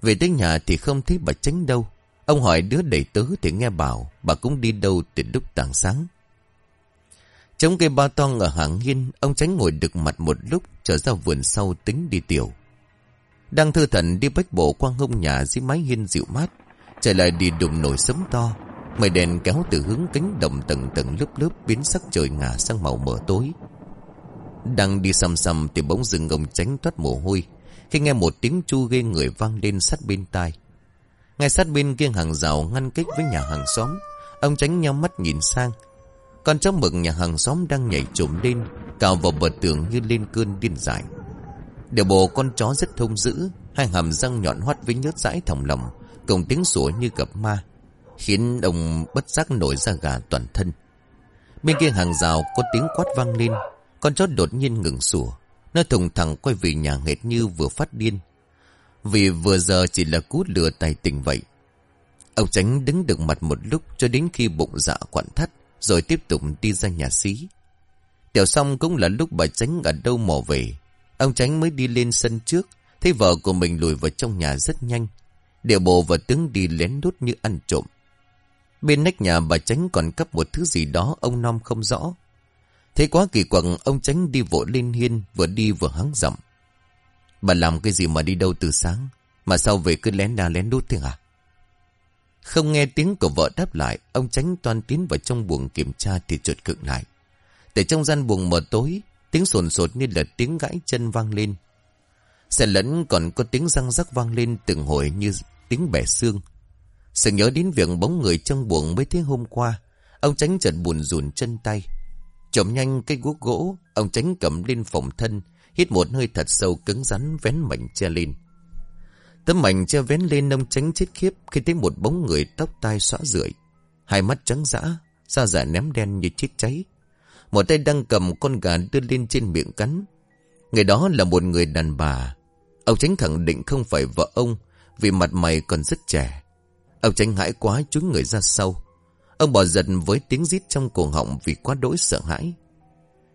S1: Về tới nhà thì không thấy bà tránh đâu. Ông hỏi đứa đầy tớ thì nghe bảo bà cũng đi đâu từ lúc tảng sáng. Chống cây ba toang ở hàng hiên, ông tránh ngồi đực mặt một lúc trở ra vườn sau tính đi tiểu. Đang thư thần đi bách bộ qua ngông nhà dưới mái hiên dịu mát, trời lại đi đùng nổi sấm to. Mây đèn kéo từ hướng cánh đồng tầng tầng lớp lớp biến sắc trời ngả sang màu mờ tối. Đang đi xăm xăm thì bỗng dừng ông tránh toát mồ hôi khi nghe một tiếng chu ghê người vang lên sát bên tai. Ngay sát bên kia hàng rào ngăn cách với nhà hàng xóm, Ông tránh nhau mắt nhìn sang. Con chó mực nhà hàng xóm đang nhảy trộm lên, Cào vào bờ tường như lên cơn điên dại. Điều bộ con chó rất thông dữ, Hai hàm răng nhọn hoắt với nhớt dãi thòng lòng, Cùng tiếng sủa như gặp ma, Khiến ông bất giác nổi ra gà toàn thân. Bên kia hàng rào có tiếng quát vang lên, Con chó đột nhiên ngừng sủa. Nó thùng thẳng quay về nhà hệt như vừa phát điên vì vừa giờ chỉ là cú lừa tài tình vậy. Ông tránh đứng được mặt một lúc Cho đến khi bụng dạ quặn thắt, Rồi tiếp tục đi ra nhà xí. Tiểu xong cũng là lúc bà tránh ở đâu mò về. Ông tránh mới đi lên sân trước, Thấy vợ của mình lùi vào trong nhà rất nhanh. Địa bộ và tướng đi lén đút như ăn trộm. Bên nách nhà bà tránh còn cấp một thứ gì đó Ông Nom không rõ. Thế quá kỳ quặc, ông tránh đi vội lên hiên, Vừa đi vừa hắng giọng. Bà làm cái gì mà đi đâu từ sáng? Mà sao về cứ lén đa lén đút thế à Không nghe tiếng của vợ đáp lại, Ông tránh toan tiến vào trong buồng kiểm tra Thì chuột cực lại Để trong gian buồng mờ tối, Tiếng sồn sột như là tiếng gãi chân vang lên. Xe lẫn còn có tiếng răng rắc vang lên Từng hồi như tiếng bẻ xương. Sự nhớ đến việc bóng người trong buồng mấy tiếng hôm qua, Ông tránh chợt buồn rùn chân tay. Chộm nhanh cây guốc gỗ, Ông tránh cầm lên phòng thân Hít một hơi thật sâu cứng rắn vén mảnh che lên. Tấm mảnh che vén lên nông tránh chết khiếp khi thấy một bóng người tóc tai xõa rượi. Hai mắt trắng dã, da giả ném đen như chết cháy. Một tay đang cầm con gà đưa lên trên miệng cắn. Người đó là một người đàn bà. Ông tránh khẳng định không phải vợ ông vì mặt mày còn rất trẻ. Ông tránh hãi quá chúi người ra sau. Ông bỏ giật với tiếng rít trong cổ họng vì quá đỗi sợ hãi.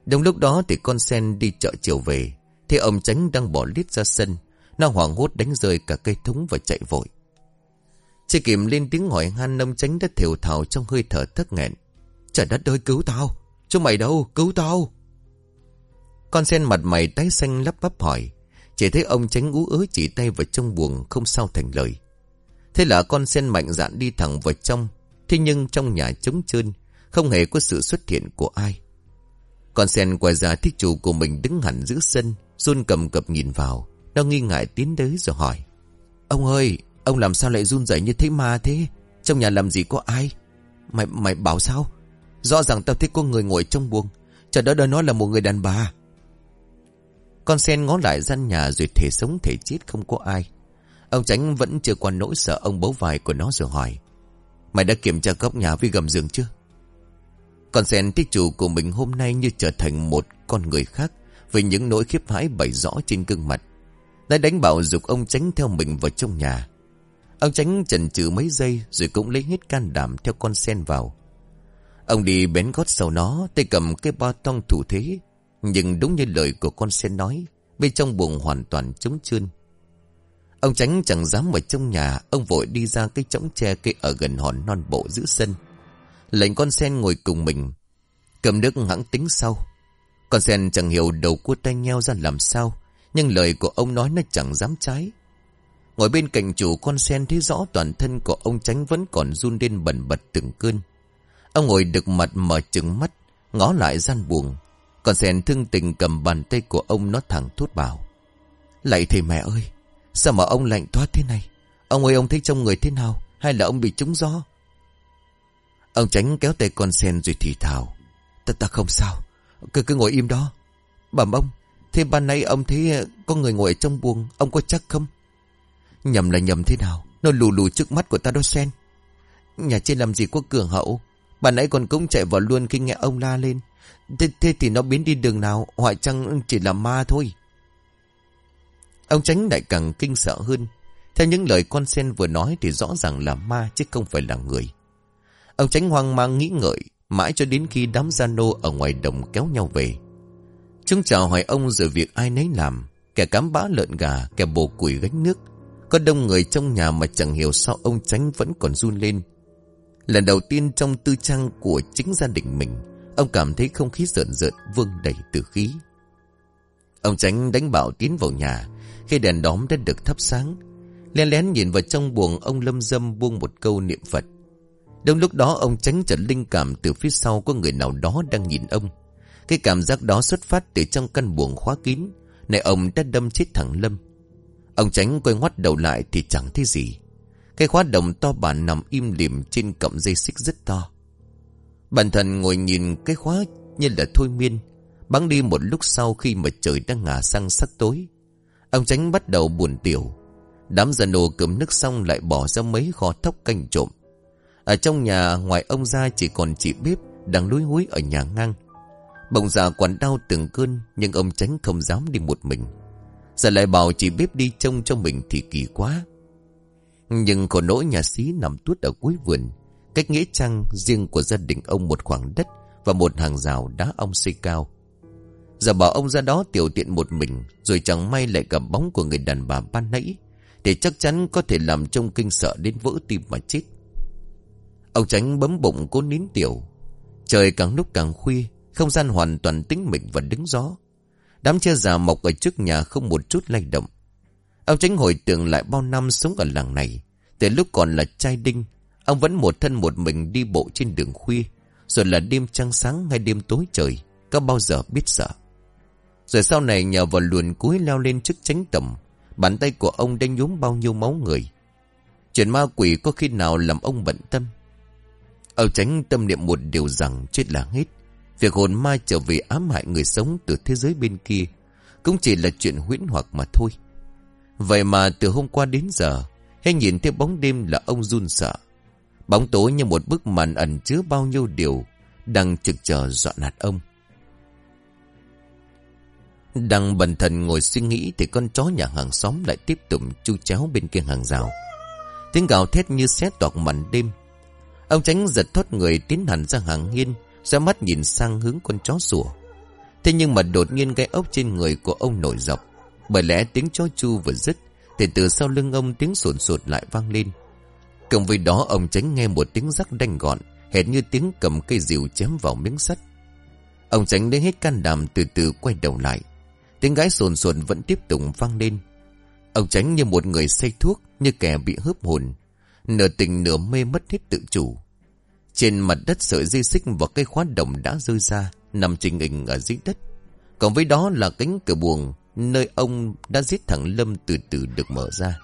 S1: Đồng lúc đó thì con sen đi chợ chiều về. Thì ông tránh đang bỏ lít ra sân. Nó hoảng hốt đánh rơi cả cây thúng và chạy vội. Chị Kim lên tiếng hỏi han nông tránh đã thiểu thảo trong hơi thở thất nghẹn. Trời đất ơi cứu tao. Chúng mày đâu cứu tao. Con sen mặt mày tái xanh lắp bắp hỏi. Chỉ thấy ông tránh ú ớ chỉ tay vào trong buồng không sao thành lời. Thế là con sen mạnh dạn đi thẳng vào trong. Thế nhưng trong nhà trống trơn, không hề có sự xuất hiện của ai. Con sen quay ra thích chủ của mình đứng hẳn giữa sân, run cầm cập nhìn vào. Nó nghi ngại tiến tới rồi hỏi. Ông ơi, ông làm sao lại run rẩy như thế mà thế? Trong nhà làm gì có ai? Mày mày bảo sao? Rõ ràng tao thấy có người ngồi trong buồng. chờ đó đó nó là một người đàn bà. Con sen ngó lại gian nhà rồi thể sống thể chết không có ai. Ông tránh vẫn chưa qua nỗi sợ ông bấu vai của nó rồi hỏi. Mày đã kiểm tra góc nhà với gầm giường chưa? Con sen thích chủ của mình hôm nay như trở thành một con người khác với những nỗi khiếp hãi bày rõ trên gương mặt. Đã đánh bảo dục ông tránh theo mình vào trong nhà. Ông tránh chần chừ mấy giây rồi cũng lấy hết can đảm theo con sen vào. Ông đi bén gót sau nó, tay cầm cái ba tong thủ thế. Nhưng đúng như lời của con sen nói Bên trong buồng hoàn toàn trống trơn Ông tránh chẳng dám vào trong nhà Ông vội đi ra cái chõng tre cây ở gần hòn non bộ giữ sân Lệnh con sen ngồi cùng mình. Cầm nước hãng tính sau. Con sen chẳng hiểu đầu cua tay nheo ra làm sao, Nhưng lời của ông nói nó chẳng dám trái. Ngồi bên cạnh chủ con sen thấy rõ toàn thân của ông tránh vẫn còn run lên bẩn bật từng cơn. Ông ngồi đực mặt mở trừng mắt, Ngó lại gian buồn Con sen thương tình cầm bàn tay của ông nó thẳng thốt bảo, Lạy thầy mẹ ơi, Sao mà ông lạnh toát thế này? Ông ơi, ông thấy trong người thế nào? Hay là ông bị trúng gió? Ông tránh kéo tay con sen rồi thì thào. Ta ta không sao. Cứ cứ ngồi im đó. Bẩm ông Thế ban nay ông thấy có người ngồi trong buồng Ông có chắc không? Nhầm là nhầm thế nào Nó lù lù trước mắt của ta đó sen. Nhà trên làm gì có cường hậu? Bà nãy còn cũng chạy vào luôn khi nghe ông la lên. Thế, thế thì nó biến đi đường nào Hoại chăng chỉ là ma thôi. Ông tránh lại càng kinh sợ hơn. Theo những lời con sen vừa nói Thì rõ ràng là ma chứ không phải là người. Ông tránh hoang mang nghĩ ngợi, Mãi cho đến khi đám gia nô Ở ngoài đồng kéo nhau về. Chúng chào hỏi ông rồi việc ai nấy làm, Kẻ cám bã lợn gà, Kẻ bồ củi gánh nước. Có đông người trong nhà mà chẳng hiểu sao ông tránh vẫn còn run lên. Lần đầu tiên trong tư trang của chính gia đình mình, Ông cảm thấy không khí rợn rợn, vương đầy từ khí. Ông tránh đánh bảo tiến vào nhà, Khi đèn đóm đã được thắp sáng, Lén lén nhìn vào trong buồng ông lâm dâm buông một câu niệm Phật. Đông lúc đó, ông tránh trở linh cảm từ phía sau có người nào đó đang nhìn ông Cái cảm giác đó xuất phát từ trong căn buồng khóa kín, Này ông đã đâm chết thằng Lâm Ông tránh quay ngoắt đầu lại thì chẳng thấy gì cái khóa đồng to bản nằm im lìm trên cọng dây xích rất to. Bản thân ngồi nhìn cái khóa như là thôi miên. Bắn đi một lúc sau khi mà trời đang ngả sang sắc tối. Ông tránh bắt đầu buồn tiểu. Đám già nổ cấm nước xong lại bỏ ra mấy kho thóc canh trộm. Ở trong nhà, ngoài ông ra chỉ còn chị bếp đang lúi húi ở nhà ngang. Bỗng già quặn đau từng cơn, nhưng ông tránh không dám đi một mình. Giờ lại bảo chị bếp đi trông cho mình thì kỳ quá. Nhưng có nỗi nhà xí nằm tuốt ở cuối vườn Cách nghĩa trăng riêng của gia đình ông một khoảng đất Và một hàng rào đá ông xây cao Giờ bảo ông ra đó tiểu tiện một mình, Rồi chẳng may lại gặp bóng của người đàn bà ban nãy Để chắc chắn có thể làm trông kinh sợ đến vỡ tim mà chết Ông tránh bấm bụng cố nín tiểu Trời càng lúc càng khuya Không gian hoàn toàn tĩnh mịch và đứng gió Đám che già mọc ở trước nhà không một chút lay động Ông tránh hồi tưởng lại bao năm sống ở làng này. Từ lúc còn là trai đinh, ông vẫn một thân một mình đi bộ trên đường khuya. Rồi là đêm trăng sáng hay đêm tối trời, có bao giờ biết sợ. Rồi sau này nhờ vào luồn cuối leo lên trước tránh tầm, bàn tay của ông đã nhuốm bao nhiêu máu người. Chuyện ma quỷ có khi nào làm ông bận tâm. Ông tránh tâm niệm một điều rằng chết là hết. Việc hồn ma trở về ám hại người sống từ thế giới bên kia cũng chỉ là chuyện huyễn hoặc mà thôi. Vậy mà từ hôm qua đến giờ, Hay nhìn thấy bóng đêm là ông run sợ Bóng tối như một bức màn ẩn chứa bao nhiêu điều Đang trực chờ dọa nạt ông Đang bần thần ngồi suy nghĩ Thì con chó nhà hàng xóm lại tiếp tục chu chéo bên kia hàng rào Tiếng gào thét như xé toạc màn đêm Ông tránh giật thoát người tiến hẳn ra hàng hiên, ra mắt nhìn sang hướng con chó sủa. Thế nhưng mà đột nhiên cái ốc trên người của ông nổi dọc. Bởi lẽ tiếng chó chu vừa dứt Thì từ sau lưng ông tiếng sồn sột lại vang lên. Cộng với đó ông tránh nghe một tiếng rắc đanh gọn Hệt như tiếng cầm cây rìu chém vào miếng sắt. Ông tránh đến hết can đảm từ từ quay đầu lại. Tiếng gái sồn sồn vẫn tiếp tục vang lên. Ông tránh như một người say thuốc Như kẻ bị hớp hồn Nửa tình nửa mê mất hết tự chủ. Trên mặt đất sợi dây xích và cây khóa đồng đã rơi ra, Nằm trình hình ở dưới đất. Còn với đó là cánh cửa buồng, Nơi ông đã giết thằng Lâm từ từ được mở ra.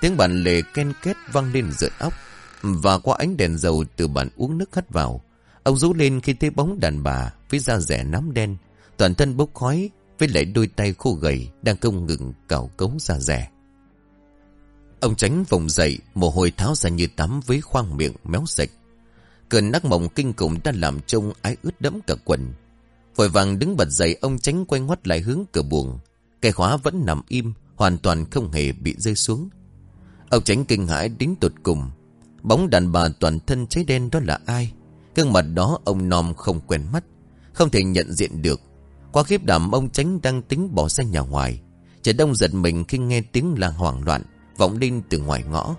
S1: Tiếng bàn lề ken két vang lên rợn óc, Và qua ánh đèn dầu từ bàn uống nước hắt vào, Ông rú lên khi thấy bóng đàn bà Với da rẻ nắm đen, Toàn thân bốc khói Với lại đôi tay khô gầy Đang không ngừng cào cấu da rẻ. Ông tránh vùng dậy Mồ hôi tháo ra như tắm với khoang miệng méo sạch Cơn nắc mộng kinh khủng đã làm trông ái ướt đẫm cả quần Vội vàng đứng bật dậy ông tránh quay ngoắt lại hướng cửa buồng. Cái khóa vẫn nằm im, hoàn toàn không hề bị rơi xuống. Ông tránh kinh hãi đến tột cùng. Bóng đàn bà toàn thân cháy đen đó là ai? Gương mặt đó ông Nom không quen mắt, không thể nhận diện được. Qua khiếp đảm ông tránh đang tính bỏ ra nhà ngoài Trẻ đông giật mình khi nghe tiếng là hoảng loạn Vọng lên từ ngoài ngõ.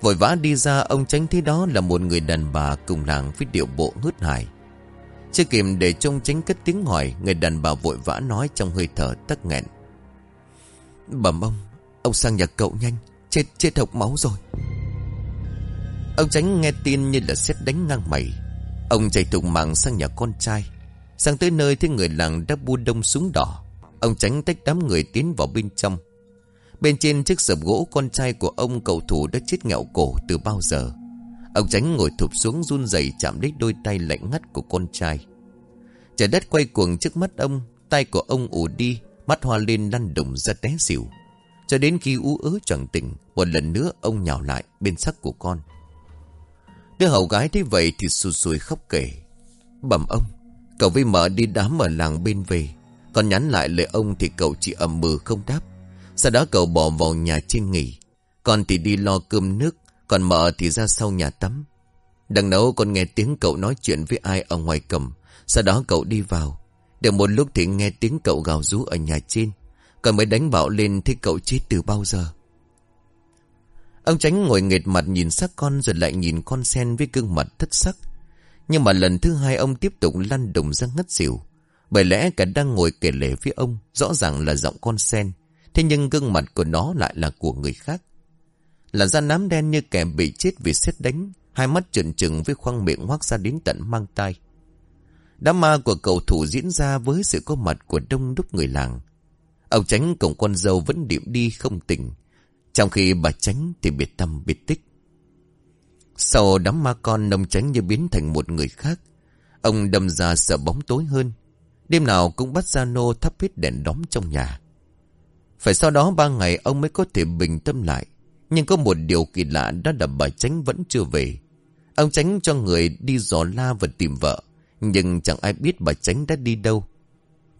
S1: Vội vã đi ra, ông tránh thấy đó là một người đàn bà cùng làng với điệu bộ hứt hải. Chưa kịp để trông tránh cất tiếng hỏi, Người đàn bà vội vã nói trong hơi thở tắc nghẹn. Bẩm ông Ông sang nhà cậu nhanh, Chết chết học máu rồi. Ông tránh nghe tin như là xét đánh ngang mày. Ông chạy thục mạng sang nhà con trai. Sang tới nơi thấy người làng đã bu đông súng đỏ. Ông tránh tách đám người tiến vào bên trong. Bên trên chiếc sập gỗ, con trai của ông cầu thủ đã chết nghẹo cổ từ bao giờ. Ông tránh ngồi thụp xuống run rẩy chạm đến đôi tay lạnh ngắt của con trai. Trời đất quay cuồng trước mắt ông, Tay của ông ủ đi, Mắt hoa lên lăn đùng ra té xỉu. Cho đến khi ú ớ chẳng tỉnh, Một lần nữa ông nhào lại bên sắc của con. Đứa hậu gái thấy vậy thì sụt sùi khóc kể. Bẩm ông, Cậu với mợ đi đám ở làng bên về. Còn nhắn lại lời ông thì cậu chỉ ầm mừ không đáp. Sau đó cậu bỏ vào nhà trên nghỉ. Con thì đi lo cơm nước Còn mợ thì ra sau nhà tắm. Đằng nấu con nghe tiếng cậu nói chuyện với ai ở ngoài cầm Sau đó cậu đi vào. Được một lúc thì nghe tiếng cậu gào rú ở nhà trên Còn mới đánh bạo lên thấy cậu chết từ bao giờ? Ông tránh ngồi nghệt mặt nhìn sắc con rồi lại nhìn con sen với gương mặt thất sắc. Nhưng mà lần thứ hai ông tiếp tục lăn đùng ra ngất xỉu. Bởi lẽ cả đang ngồi kể lể với ông, rõ ràng là giọng con sen. Thế nhưng gương mặt của nó lại là của người khác. Là da nám đen như kẻ bị chết vì xét đánh, hai mắt trừng trừng với khoang miệng hoác ra đến tận mang tai. Đám ma của cầu thủ diễn ra với sự có mặt của đông đúc người làng. Ông tránh cùng con dâu vẫn điệm đi không tỉnh. Trong khi bà tránh thì biệt tâm biệt tích. Sau đám ma con nông tránh như biến thành một người khác. Ông đâm ra sợ bóng tối hơn. Đêm nào cũng bắt ra nô thắp hết đèn đóm trong nhà. Phải sau đó ba ngày ông mới có thể bình tâm lại. Nhưng có một điều kỳ lạ đó là bà Tránh vẫn chưa về. Ông Tránh cho người đi dò la và tìm vợ. Nhưng chẳng ai biết bà Tránh đã đi đâu.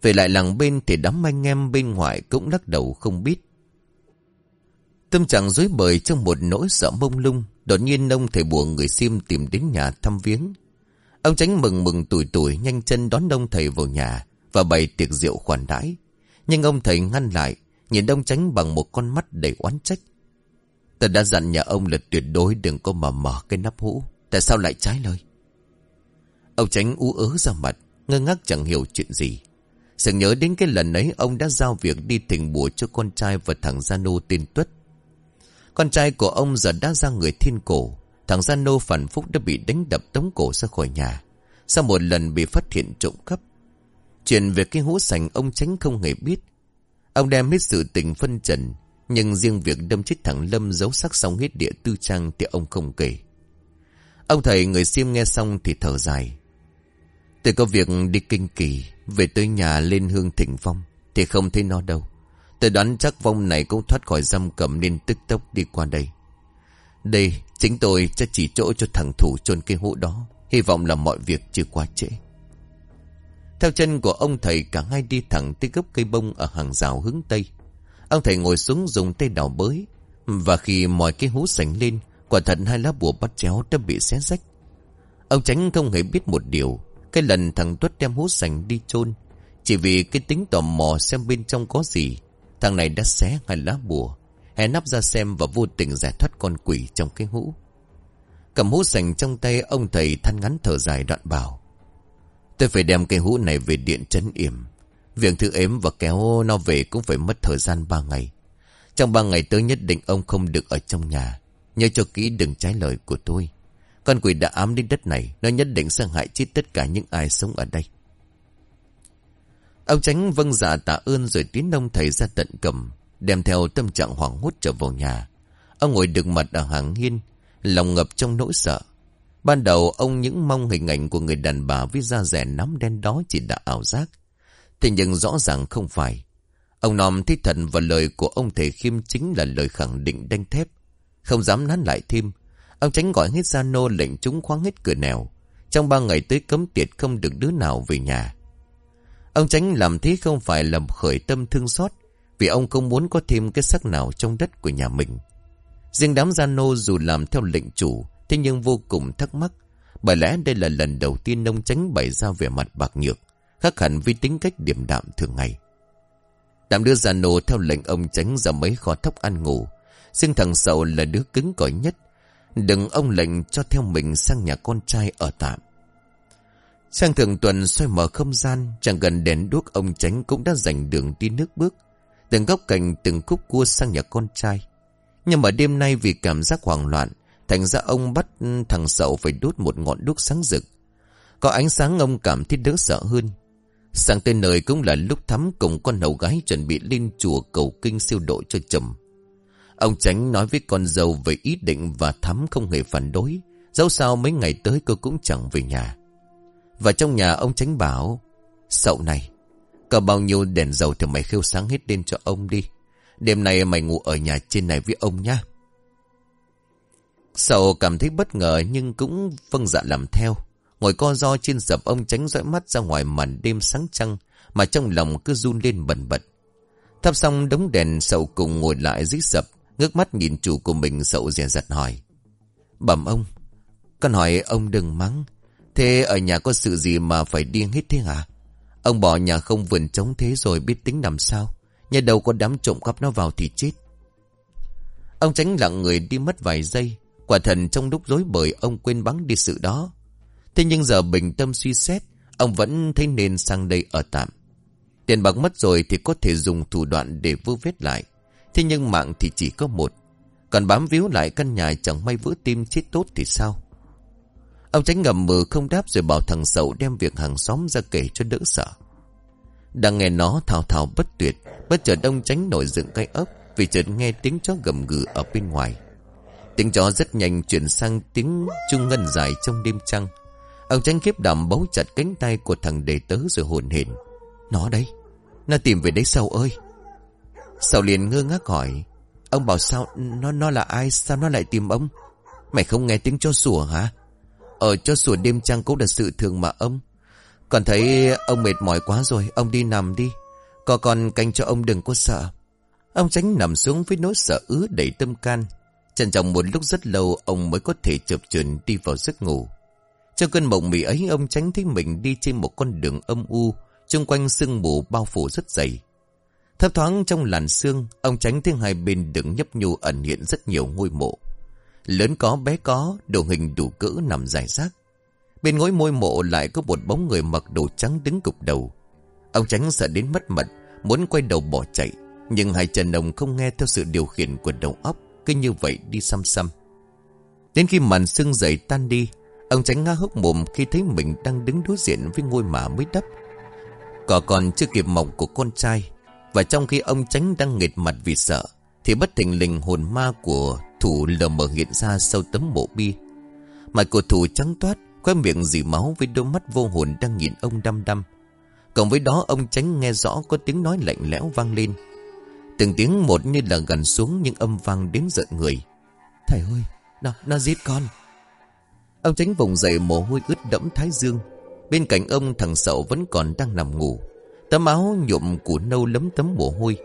S1: Về lại làng bên thì đám anh em bên ngoài cũng lắc đầu không biết. Tâm trạng dối bời trong một nỗi sợ mông lung. Đột nhiên ông thầy bùa người sim tìm đến nhà thăm viếng. Ông tránh mừng mừng tuổi tuổi nhanh chân đón ông thầy vào nhà và bày tiệc rượu khoản đãi. Nhưng ông thầy ngăn lại, nhìn ông tránh bằng một con mắt đầy oán trách. Ta đã dặn nhà ông là tuyệt đối đừng có mà mở cái nắp hũ. Tại sao lại trái lời? Ông tránh ú ớ ra mặt, ngơ ngác chẳng hiểu chuyện gì. Sự nhớ đến cái lần ấy ông đã giao việc đi thỉnh bùa cho con trai và thằng Giano tên Tuất. Con trai của ông giờ đã ra người thiên cổ. Thằng Giano phản phúc đã bị đánh đập tống cổ ra khỏi nhà. Sau một lần bị phát hiện trộm cắp. Chuyện về cái hũ sành ông tránh không hề biết. Ông đem hết sự tình phân trần. Nhưng riêng việc đâm chết thằng Lâm giấu sắc xong hết địa tư trang thì ông không kể. Ông thầy người xiêm nghe xong thì thở dài. Tôi có việc đi kinh kỳ, về tới nhà lên hương thỉnh phong, thì không thấy nó đâu. Tôi đoán chắc vong này cũng thoát khỏi giam cầm nên tức tốc đi qua đây. Đây, chính tôi sẽ chỉ chỗ cho thằng thủ chôn cái hũ đó. Hy vọng là mọi việc chưa quá trễ. Theo chân của ông thầy cả hai đi thẳng tới gốc cây bông ở hàng rào hướng Tây. Ông thầy ngồi xuống dùng tay đào bới. Và khi mọi cái hú sành lên, quả thật hai lá bùa bắt chéo đã bị xé rách. Ông tránh không hề biết một điều. Cái lần thằng Tuất đem hú sành đi chôn Chỉ vì cái tính tò mò xem bên trong có gì Thằng này đã xé hai lá bùa Hé nắp ra xem và vô tình giải thoát con quỷ trong cái hũ Cầm hũ sành trong tay ông thầy than ngắn thở dài đoạn bảo Tôi phải đem cây hũ này về điện trấn yểm. Việc thư ếm và kéo nó về cũng phải mất thời gian ba ngày. Trong ba ngày tới nhất định ông không được ở trong nhà. Nhớ cho kỹ đừng trái lời của tôi. Con quỷ đã ám đến đất này Nó nhất định sẽ hại chết tất cả những ai sống ở đây. Ông tránh vâng dạ tạ ơn rồi tiến ông thầy ra tận cầm, đem theo tâm trạng hoảng hốt trở vào nhà. Ông ngồi được mặt ở hàng hiên, lòng ngập trong nỗi sợ. Ban đầu, ông những mong hình ảnh của người đàn bà với da rẻ nắm đen đó chỉ đã ảo giác. Thế nhưng rõ ràng không phải. Ông nòm thích thần và lời của ông thầy khiêm chính là lời khẳng định đanh thép. Không dám nán lại thêm. Ông tránh gọi hết gia nô lệnh chúng khoáng hết cửa nèo. Trong ba ngày tới cấm tiệt không được đứa nào về nhà. Ông tránh làm thế không phải làm khởi tâm thương xót, Vì ông không muốn có thêm cái sắc nào trong đất của nhà mình Riêng đám gia nô dù làm theo lệnh chủ Thế nhưng vô cùng thắc mắc Bởi lẽ đây là lần đầu tiên ông tránh bày ra vẻ mặt bạc nhược khác hẳn với tính cách điềm đạm thường ngày. Đạm đưa già nổ theo lệnh ông tránh ra mấy kho thóc ăn ngủ. Riêng thằng sầu là đứa cứng cỏi nhất. Đừng ông lệnh cho theo mình sang nhà con trai ở tạm. Sang thường tuần xoay mở không gian, chẳng gần đèn đuốc ông tránh cũng đã dành đường đi nước bước. Từng góc cành từng khúc cua sang nhà con trai. Nhưng mà đêm nay vì cảm giác hoảng loạn, thành ra ông bắt thằng Sậu phải đốt một ngọn đuốc sáng rực. Có ánh sáng ông cảm thấy đỡ sợ hơn. Sang tên nơi cũng là lúc thắm cùng con hầu gái chuẩn bị lên chùa cầu kinh siêu độ cho chồng. Ông Tránh nói với con dâu về ý định và thắm không hề phản đối. Dẫu sao mấy ngày tới cô cũng chẳng về nhà. Và trong nhà ông Tránh bảo, Sậu này, có bao nhiêu đèn dầu thì mày khêu sáng hết lên cho ông đi. Đêm nay mày ngủ ở nhà trên này với ông nhá. Sậu cảm thấy bất ngờ nhưng cũng vâng dạ làm theo. Ngồi co do trên dập ông tránh dõi mắt ra ngoài màn đêm sáng trăng mà trong lòng cứ run lên bần bật. Thắp xong đống đèn sậu cùng ngồi lại dưới sập ngước mắt nhìn chủ của mình sậu dè dặt hỏi. Bẩm ông, con hỏi ông đừng mắng. Thế ở nhà có sự gì mà phải điên hết thế hả? Ông bỏ nhà không vườn trống thế rồi biết tính làm sao. Nhà đầu có đám trộm cắp nó vào thì chết. Ông tránh lặng người đi mất vài giây. Quả thần trong lúc rối bời ông quên bắn đi sự đó. Thế nhưng giờ bình tâm suy xét, ông vẫn thấy nên sang đây ở tạm. Tiền bạc mất rồi thì có thể dùng thủ đoạn để vơ vết lại. Thế nhưng mạng thì chỉ có một. Còn bám víu lại căn nhà chẳng may vỡ tim chết tốt thì sao? Ông tránh ngầm mờ không đáp rồi bảo thằng Sậu đem việc hàng xóm ra kể cho đỡ sợ. Đang nghe nó thào thào bất tuyệt, bất chợt ông tránh nổi dựng cây ốc vì chợt nghe tiếng chó gầm gừ ở bên ngoài. Tiếng chó rất nhanh chuyển sang tiếng trung ngân dài trong đêm trăng. Ông tránh kiếp đảm bấu chặt cánh tay của thằng đệ tớ rồi hồn hển. Nó đây, nó tìm về đấy sao ơi. Sao liền ngơ ngác hỏi. Ông bảo sao, nó nó là ai, sao nó lại tìm ông? Mày không nghe tiếng chó sủa hả? Ở chó sủa đêm trăng cũng là sự thường mà ông. Còn thấy ông mệt mỏi quá rồi, ông đi nằm đi. Có còn canh cho ông đừng có sợ. Ông tránh nằm xuống với nỗi sợ ứ đầy tâm can. Trần trọng một lúc rất lâu ông mới có thể chập chờn đi vào giấc ngủ. Trong cơn mộng mị ấy ông tránh thấy mình đi trên một con đường âm u, xung quanh sương mù bao phủ rất dày. Thấp thoáng trong làn sương, ông tránh thấy hai bên đường nhấp nhô ẩn hiện rất nhiều ngôi mộ. Lớn có bé có, đồ hình đủ cỡ nằm dài rác. Bên ngôi môi mộ lại có một bóng người mặc đồ trắng đứng cục đầu. Ông tránh sợ đến mất mật, muốn quay đầu bỏ chạy. Nhưng hai chân ông không nghe theo sự điều khiển của đầu óc, cứ như vậy đi xăm xăm. Đến khi màn sương dậy tan đi, Ông tránh ngã hốc mồm khi thấy mình đang đứng đối diện với ngôi mả mới đắp. Cỏ còn chưa kịp mọc của con trai. Và trong khi ông tránh đang nghệt mặt vì sợ, thì bất thình lình hồn ma của thủ lờ mờ hiện ra sau tấm mộ bi. Mặt của thủ trắng toát, khoe miệng dì máu với đôi mắt vô hồn đang nhìn ông đăm đăm. Cộng với đó ông tránh nghe rõ có tiếng nói lạnh lẽo vang lên. Từng tiếng một như là gần xuống nhưng âm vang đến giận người. Thầy ơi, nó, nó giết con. Ông tránh vùng dậy mồ hôi ướt đẫm thái dương. Bên cạnh ông thằng Sậu vẫn còn đang nằm ngủ. Tấm áo nhuộm của nâu lấm tấm mồ hôi.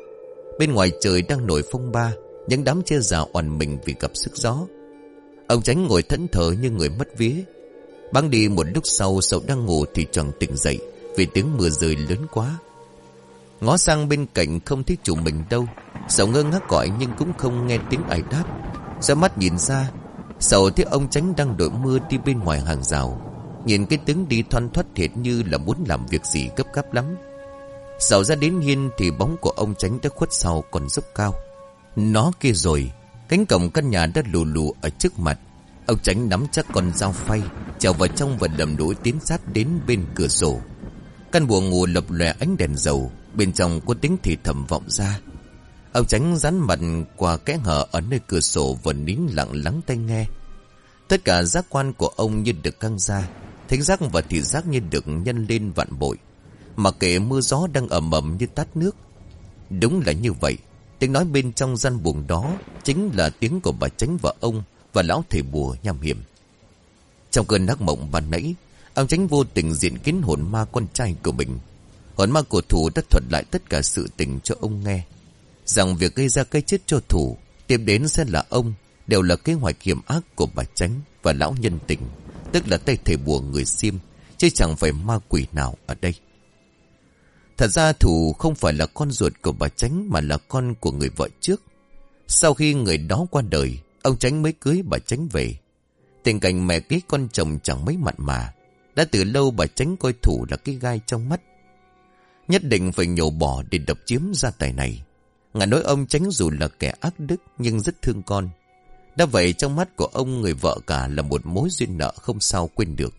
S1: Bên ngoài trời đang nổi phong ba Những đám che rào oằn mình vì gặp sức gió. Ông tránh ngồi thẫn thờ như người mất vía. Băng đi một lúc sau Sậu đang ngủ thì choàng tỉnh dậy Vì tiếng mưa rơi lớn quá. Ngó sang bên cạnh không thấy chủ mình đâu. Sầu ngơ ngác gọi nhưng cũng không nghe tiếng ai đáp. Ra mắt nhìn ra Sầu thấy ông tránh đang đội mưa đi bên ngoài hàng rào. Nhìn cái tướng đi thoăn thoát thiệt như là muốn làm việc gì gấp gáp lắm. Sầu ra đến hiên thì bóng của ông tránh đã khuất sau còn dốc cao. Nó kia rồi, Cánh cổng căn nhà đã lù lù ở trước mặt. Ông tránh nắm chắc con dao phay Trèo vào trong và đầm đuổi tiến sát đến bên cửa sổ. Căn buồng ngủ lập lòe ánh đèn dầu. Bên trong có tiếng thì thầm vọng ra Ông tránh rắn mặt qua kẽ hở ở nơi cửa sổ và nín lặng lắng tai nghe. Tất cả giác quan của ông như được căng ra, thính giác và thị giác như được nhân lên vạn bội. Mà kể mưa gió đang ẩm ẩm như tát nước. Đúng là như vậy, tiếng nói bên trong gian buồng đó chính là tiếng của bà tránh vợ ông và lão thầy bùa nham hiểm. Trong cơn đắc mộng ban nãy, ông tránh vô tình diện kiến hồn ma con trai của mình. Hồn ma của thủ đã thuật lại tất cả sự tình cho ông nghe rằng việc gây ra cái chết cho thủ tiếp đến sẽ là ông đều là kế hoạch hiểm ác của bà Tránh và lão nhân tình, tức là tay thể bùa người xiêm, chứ chẳng phải ma quỷ nào ở đây. Thật ra Thủ không phải là con ruột của bà Tránh mà là con của người vợ trước. Sau khi người đó qua đời, ông Tránh mới cưới bà Tránh về. Tình cảnh mẹ kế con chồng chẳng mấy mặn mà. Đã từ lâu bà Tránh coi Thủ là cái gai trong mắt. Nhất định phải nhổ bỏ để độc chiếm gia tài này. Ngài nói ông Tránh dù là kẻ ác đức nhưng rất thương con. Đã vậy trong mắt của ông người vợ cả là một mối duyên nợ không sao quên được.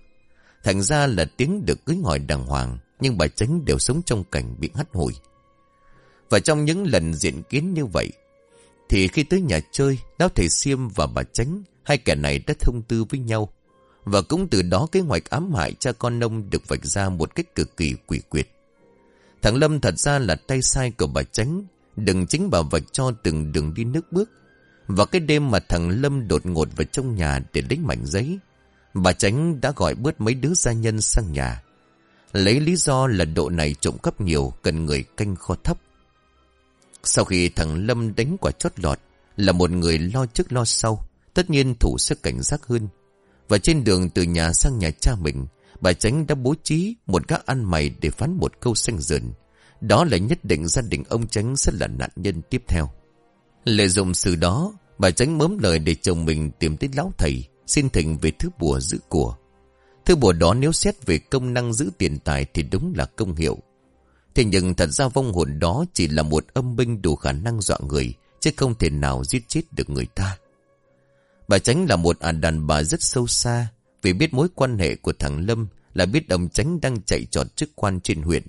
S1: Thành ra là tiếng được cưới ngòi đàng hoàng, nhưng bà Tránh đều sống trong cảnh bị hắt hủi. Và trong những lần diện kiến như vậy, thì khi tới nhà chơi, Lão Thầy Siêm và bà Tránh, hai kẻ này đã thông tư với nhau. Và cũng từ đó kế hoạch ám hại cha con nông được vạch ra một cách cực kỳ quỷ quyệt. Thằng Lâm thật ra là tay sai của bà Tránh, đừng chính bà vạch cho từng đường đi nước bước. Và cái đêm mà thằng Lâm đột ngột vào trong nhà để lấy mảnh giấy, bà Tránh đã gọi bớt mấy đứa gia nhân sang nhà. Lấy lý do là độ này trộm cắp nhiều, cần người canh kho thấp. Sau khi thằng Lâm đánh quả chót lọt, là một người lo trước lo sau, tất nhiên thủ sẽ cảnh giác hơn. Và trên đường từ nhà sang nhà cha mình, bà Tránh đã bố trí một gã ăn mày để phán một câu xanh dườn. Đó là nhất định gia đình ông Tránh sẽ là nạn nhân tiếp theo. Lợi dụng sự đó, bà Tránh mớm lời để chồng mình tìm tới lão thầy, xin thỉnh về thứ bùa giữ của. Thứ bùa đó nếu xét về công năng giữ tiền tài thì đúng là công hiệu. Thế nhưng thật ra vong hồn đó chỉ là một âm binh đủ khả năng dọa người, chứ không thể nào giết chết được người ta. Bà Tránh là một ả đàn bà rất sâu xa, vì biết mối quan hệ của thằng Lâm là biết ông Tránh đang chạy trọt chức quan trên huyện.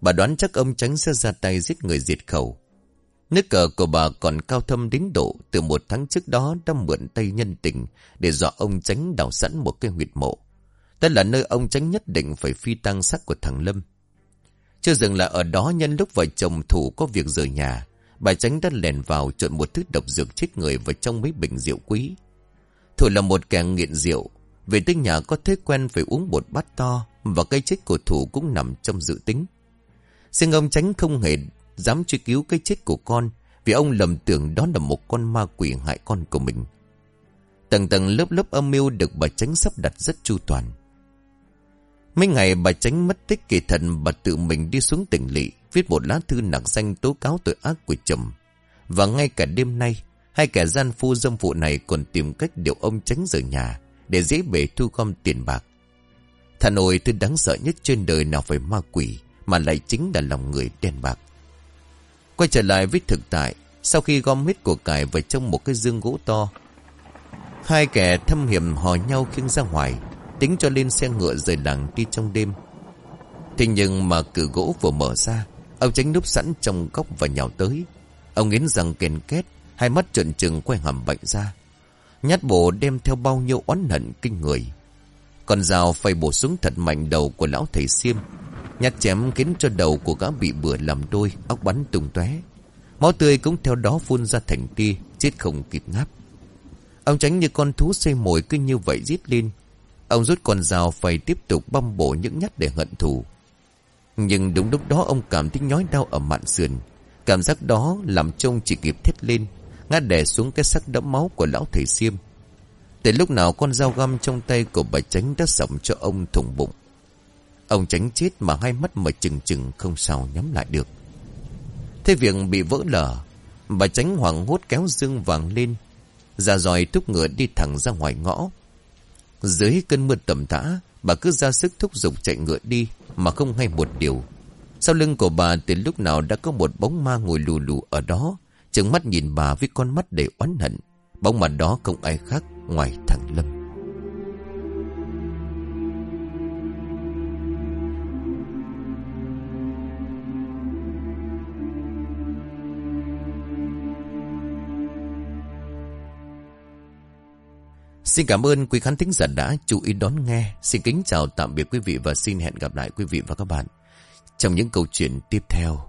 S1: Bà đoán chắc ông Tránh sẽ ra tay giết người diệt khẩu. Nước cờ của bà còn cao thâm đến độ từ một tháng trước đó đã mượn tay nhân tình để dọa ông Tránh đào sẵn một cái huyệt mộ. Đây là nơi ông Tránh nhất định phải phi tăng sắc của thằng Lâm. Chưa dừng là ở đó nhân lúc vợ chồng thủ có việc rời nhà, bà Tránh đã lèn vào trộn một thứ độc dược chết người vào trong mấy bình rượu quý. Thủ là một kẻ nghiện rượu, về tới nhà có thói quen phải uống bột bát to và cái chết của thủ cũng nằm trong dự tính. Riêng ông Tránh không hề dám truy cứu cái chết của con vì ông lầm tưởng đó là một con ma quỷ hại con của mình. Tầng tầng lớp lớp âm mưu được bà Tránh sắp đặt rất chu toàn. Mấy ngày bà tránh mất tích kỳ thần bà tự mình đi xuống tỉnh lỵ, viết một lá thư nặng danh tố cáo tội ác của chồng. Và ngay cả đêm nay, hai kẻ gian phu dâm phụ này còn tìm cách điều ông tránh rời nhà để dễ bể thu gom tiền bạc. Thà nội thứ đáng sợ nhất trên đời nào phải ma quỷ mà lại chính là lòng người đen bạc. Quay trở lại với thực tại, sau khi gom hết của cải vào trong một cái dương gỗ to, hai kẻ thâm hiểm hò nhau khiêng ra ngoài, Tính cho lên xe ngựa rời làng đi trong đêm Thế nhưng mà cửa gỗ vừa mở ra Ông tránh núp sẵn trong góc và nhào tới Ông nghiến rằng kèn két Hai mắt trợn trừng quay hàm bệnh ra Nhát bổ đem theo bao nhiêu oán hận kinh người. Con dao phay bổ súng thật mạnh đầu của lão thầy xiêm Nhát chém khiến cho đầu của gã bị bừa làm đôi Óc bắn tung tóe. Máu tươi cũng theo đó phun ra thành tia Chết không kịp ngáp. Ông tránh như con thú xây mồi cứ như vậy giết lên. Ông rút con dao phải tiếp tục băm bổ những nhát để hận thù. Nhưng đúng lúc đó ông cảm thấy nhói đau ở mạn sườn. Cảm giác đó làm trông chỉ kịp thét lên, ngã đè xuống cái sắc đẫm máu của lão thầy xiêm. Từ lúc nào con dao găm trong tay của bà tránh đã sổng cho ông thùng bụng. Ông tránh chết mà hai mắt mở chừng chừng không sao nhắm lại được. Thế việc bị vỡ lở, bà tránh hoảng hốt kéo dương vàng lên, ra dòi thúc ngựa đi thẳng ra ngoài ngõ. Dưới cơn mưa tầm tã, bà cứ ra sức thúc giục chạy ngựa đi mà không hay một điều. Sau lưng của bà từ lúc nào đã có một bóng ma ngồi lù lù ở đó, chừng mắt nhìn bà với con mắt đầy oán hận. Bóng mặt đó không ai khác ngoài thằng Lâm. Xin cảm ơn quý khán thính giả đã chú ý đón nghe. Xin kính chào tạm biệt quý vị và xin hẹn gặp lại quý vị và các bạn trong những câu chuyện tiếp theo.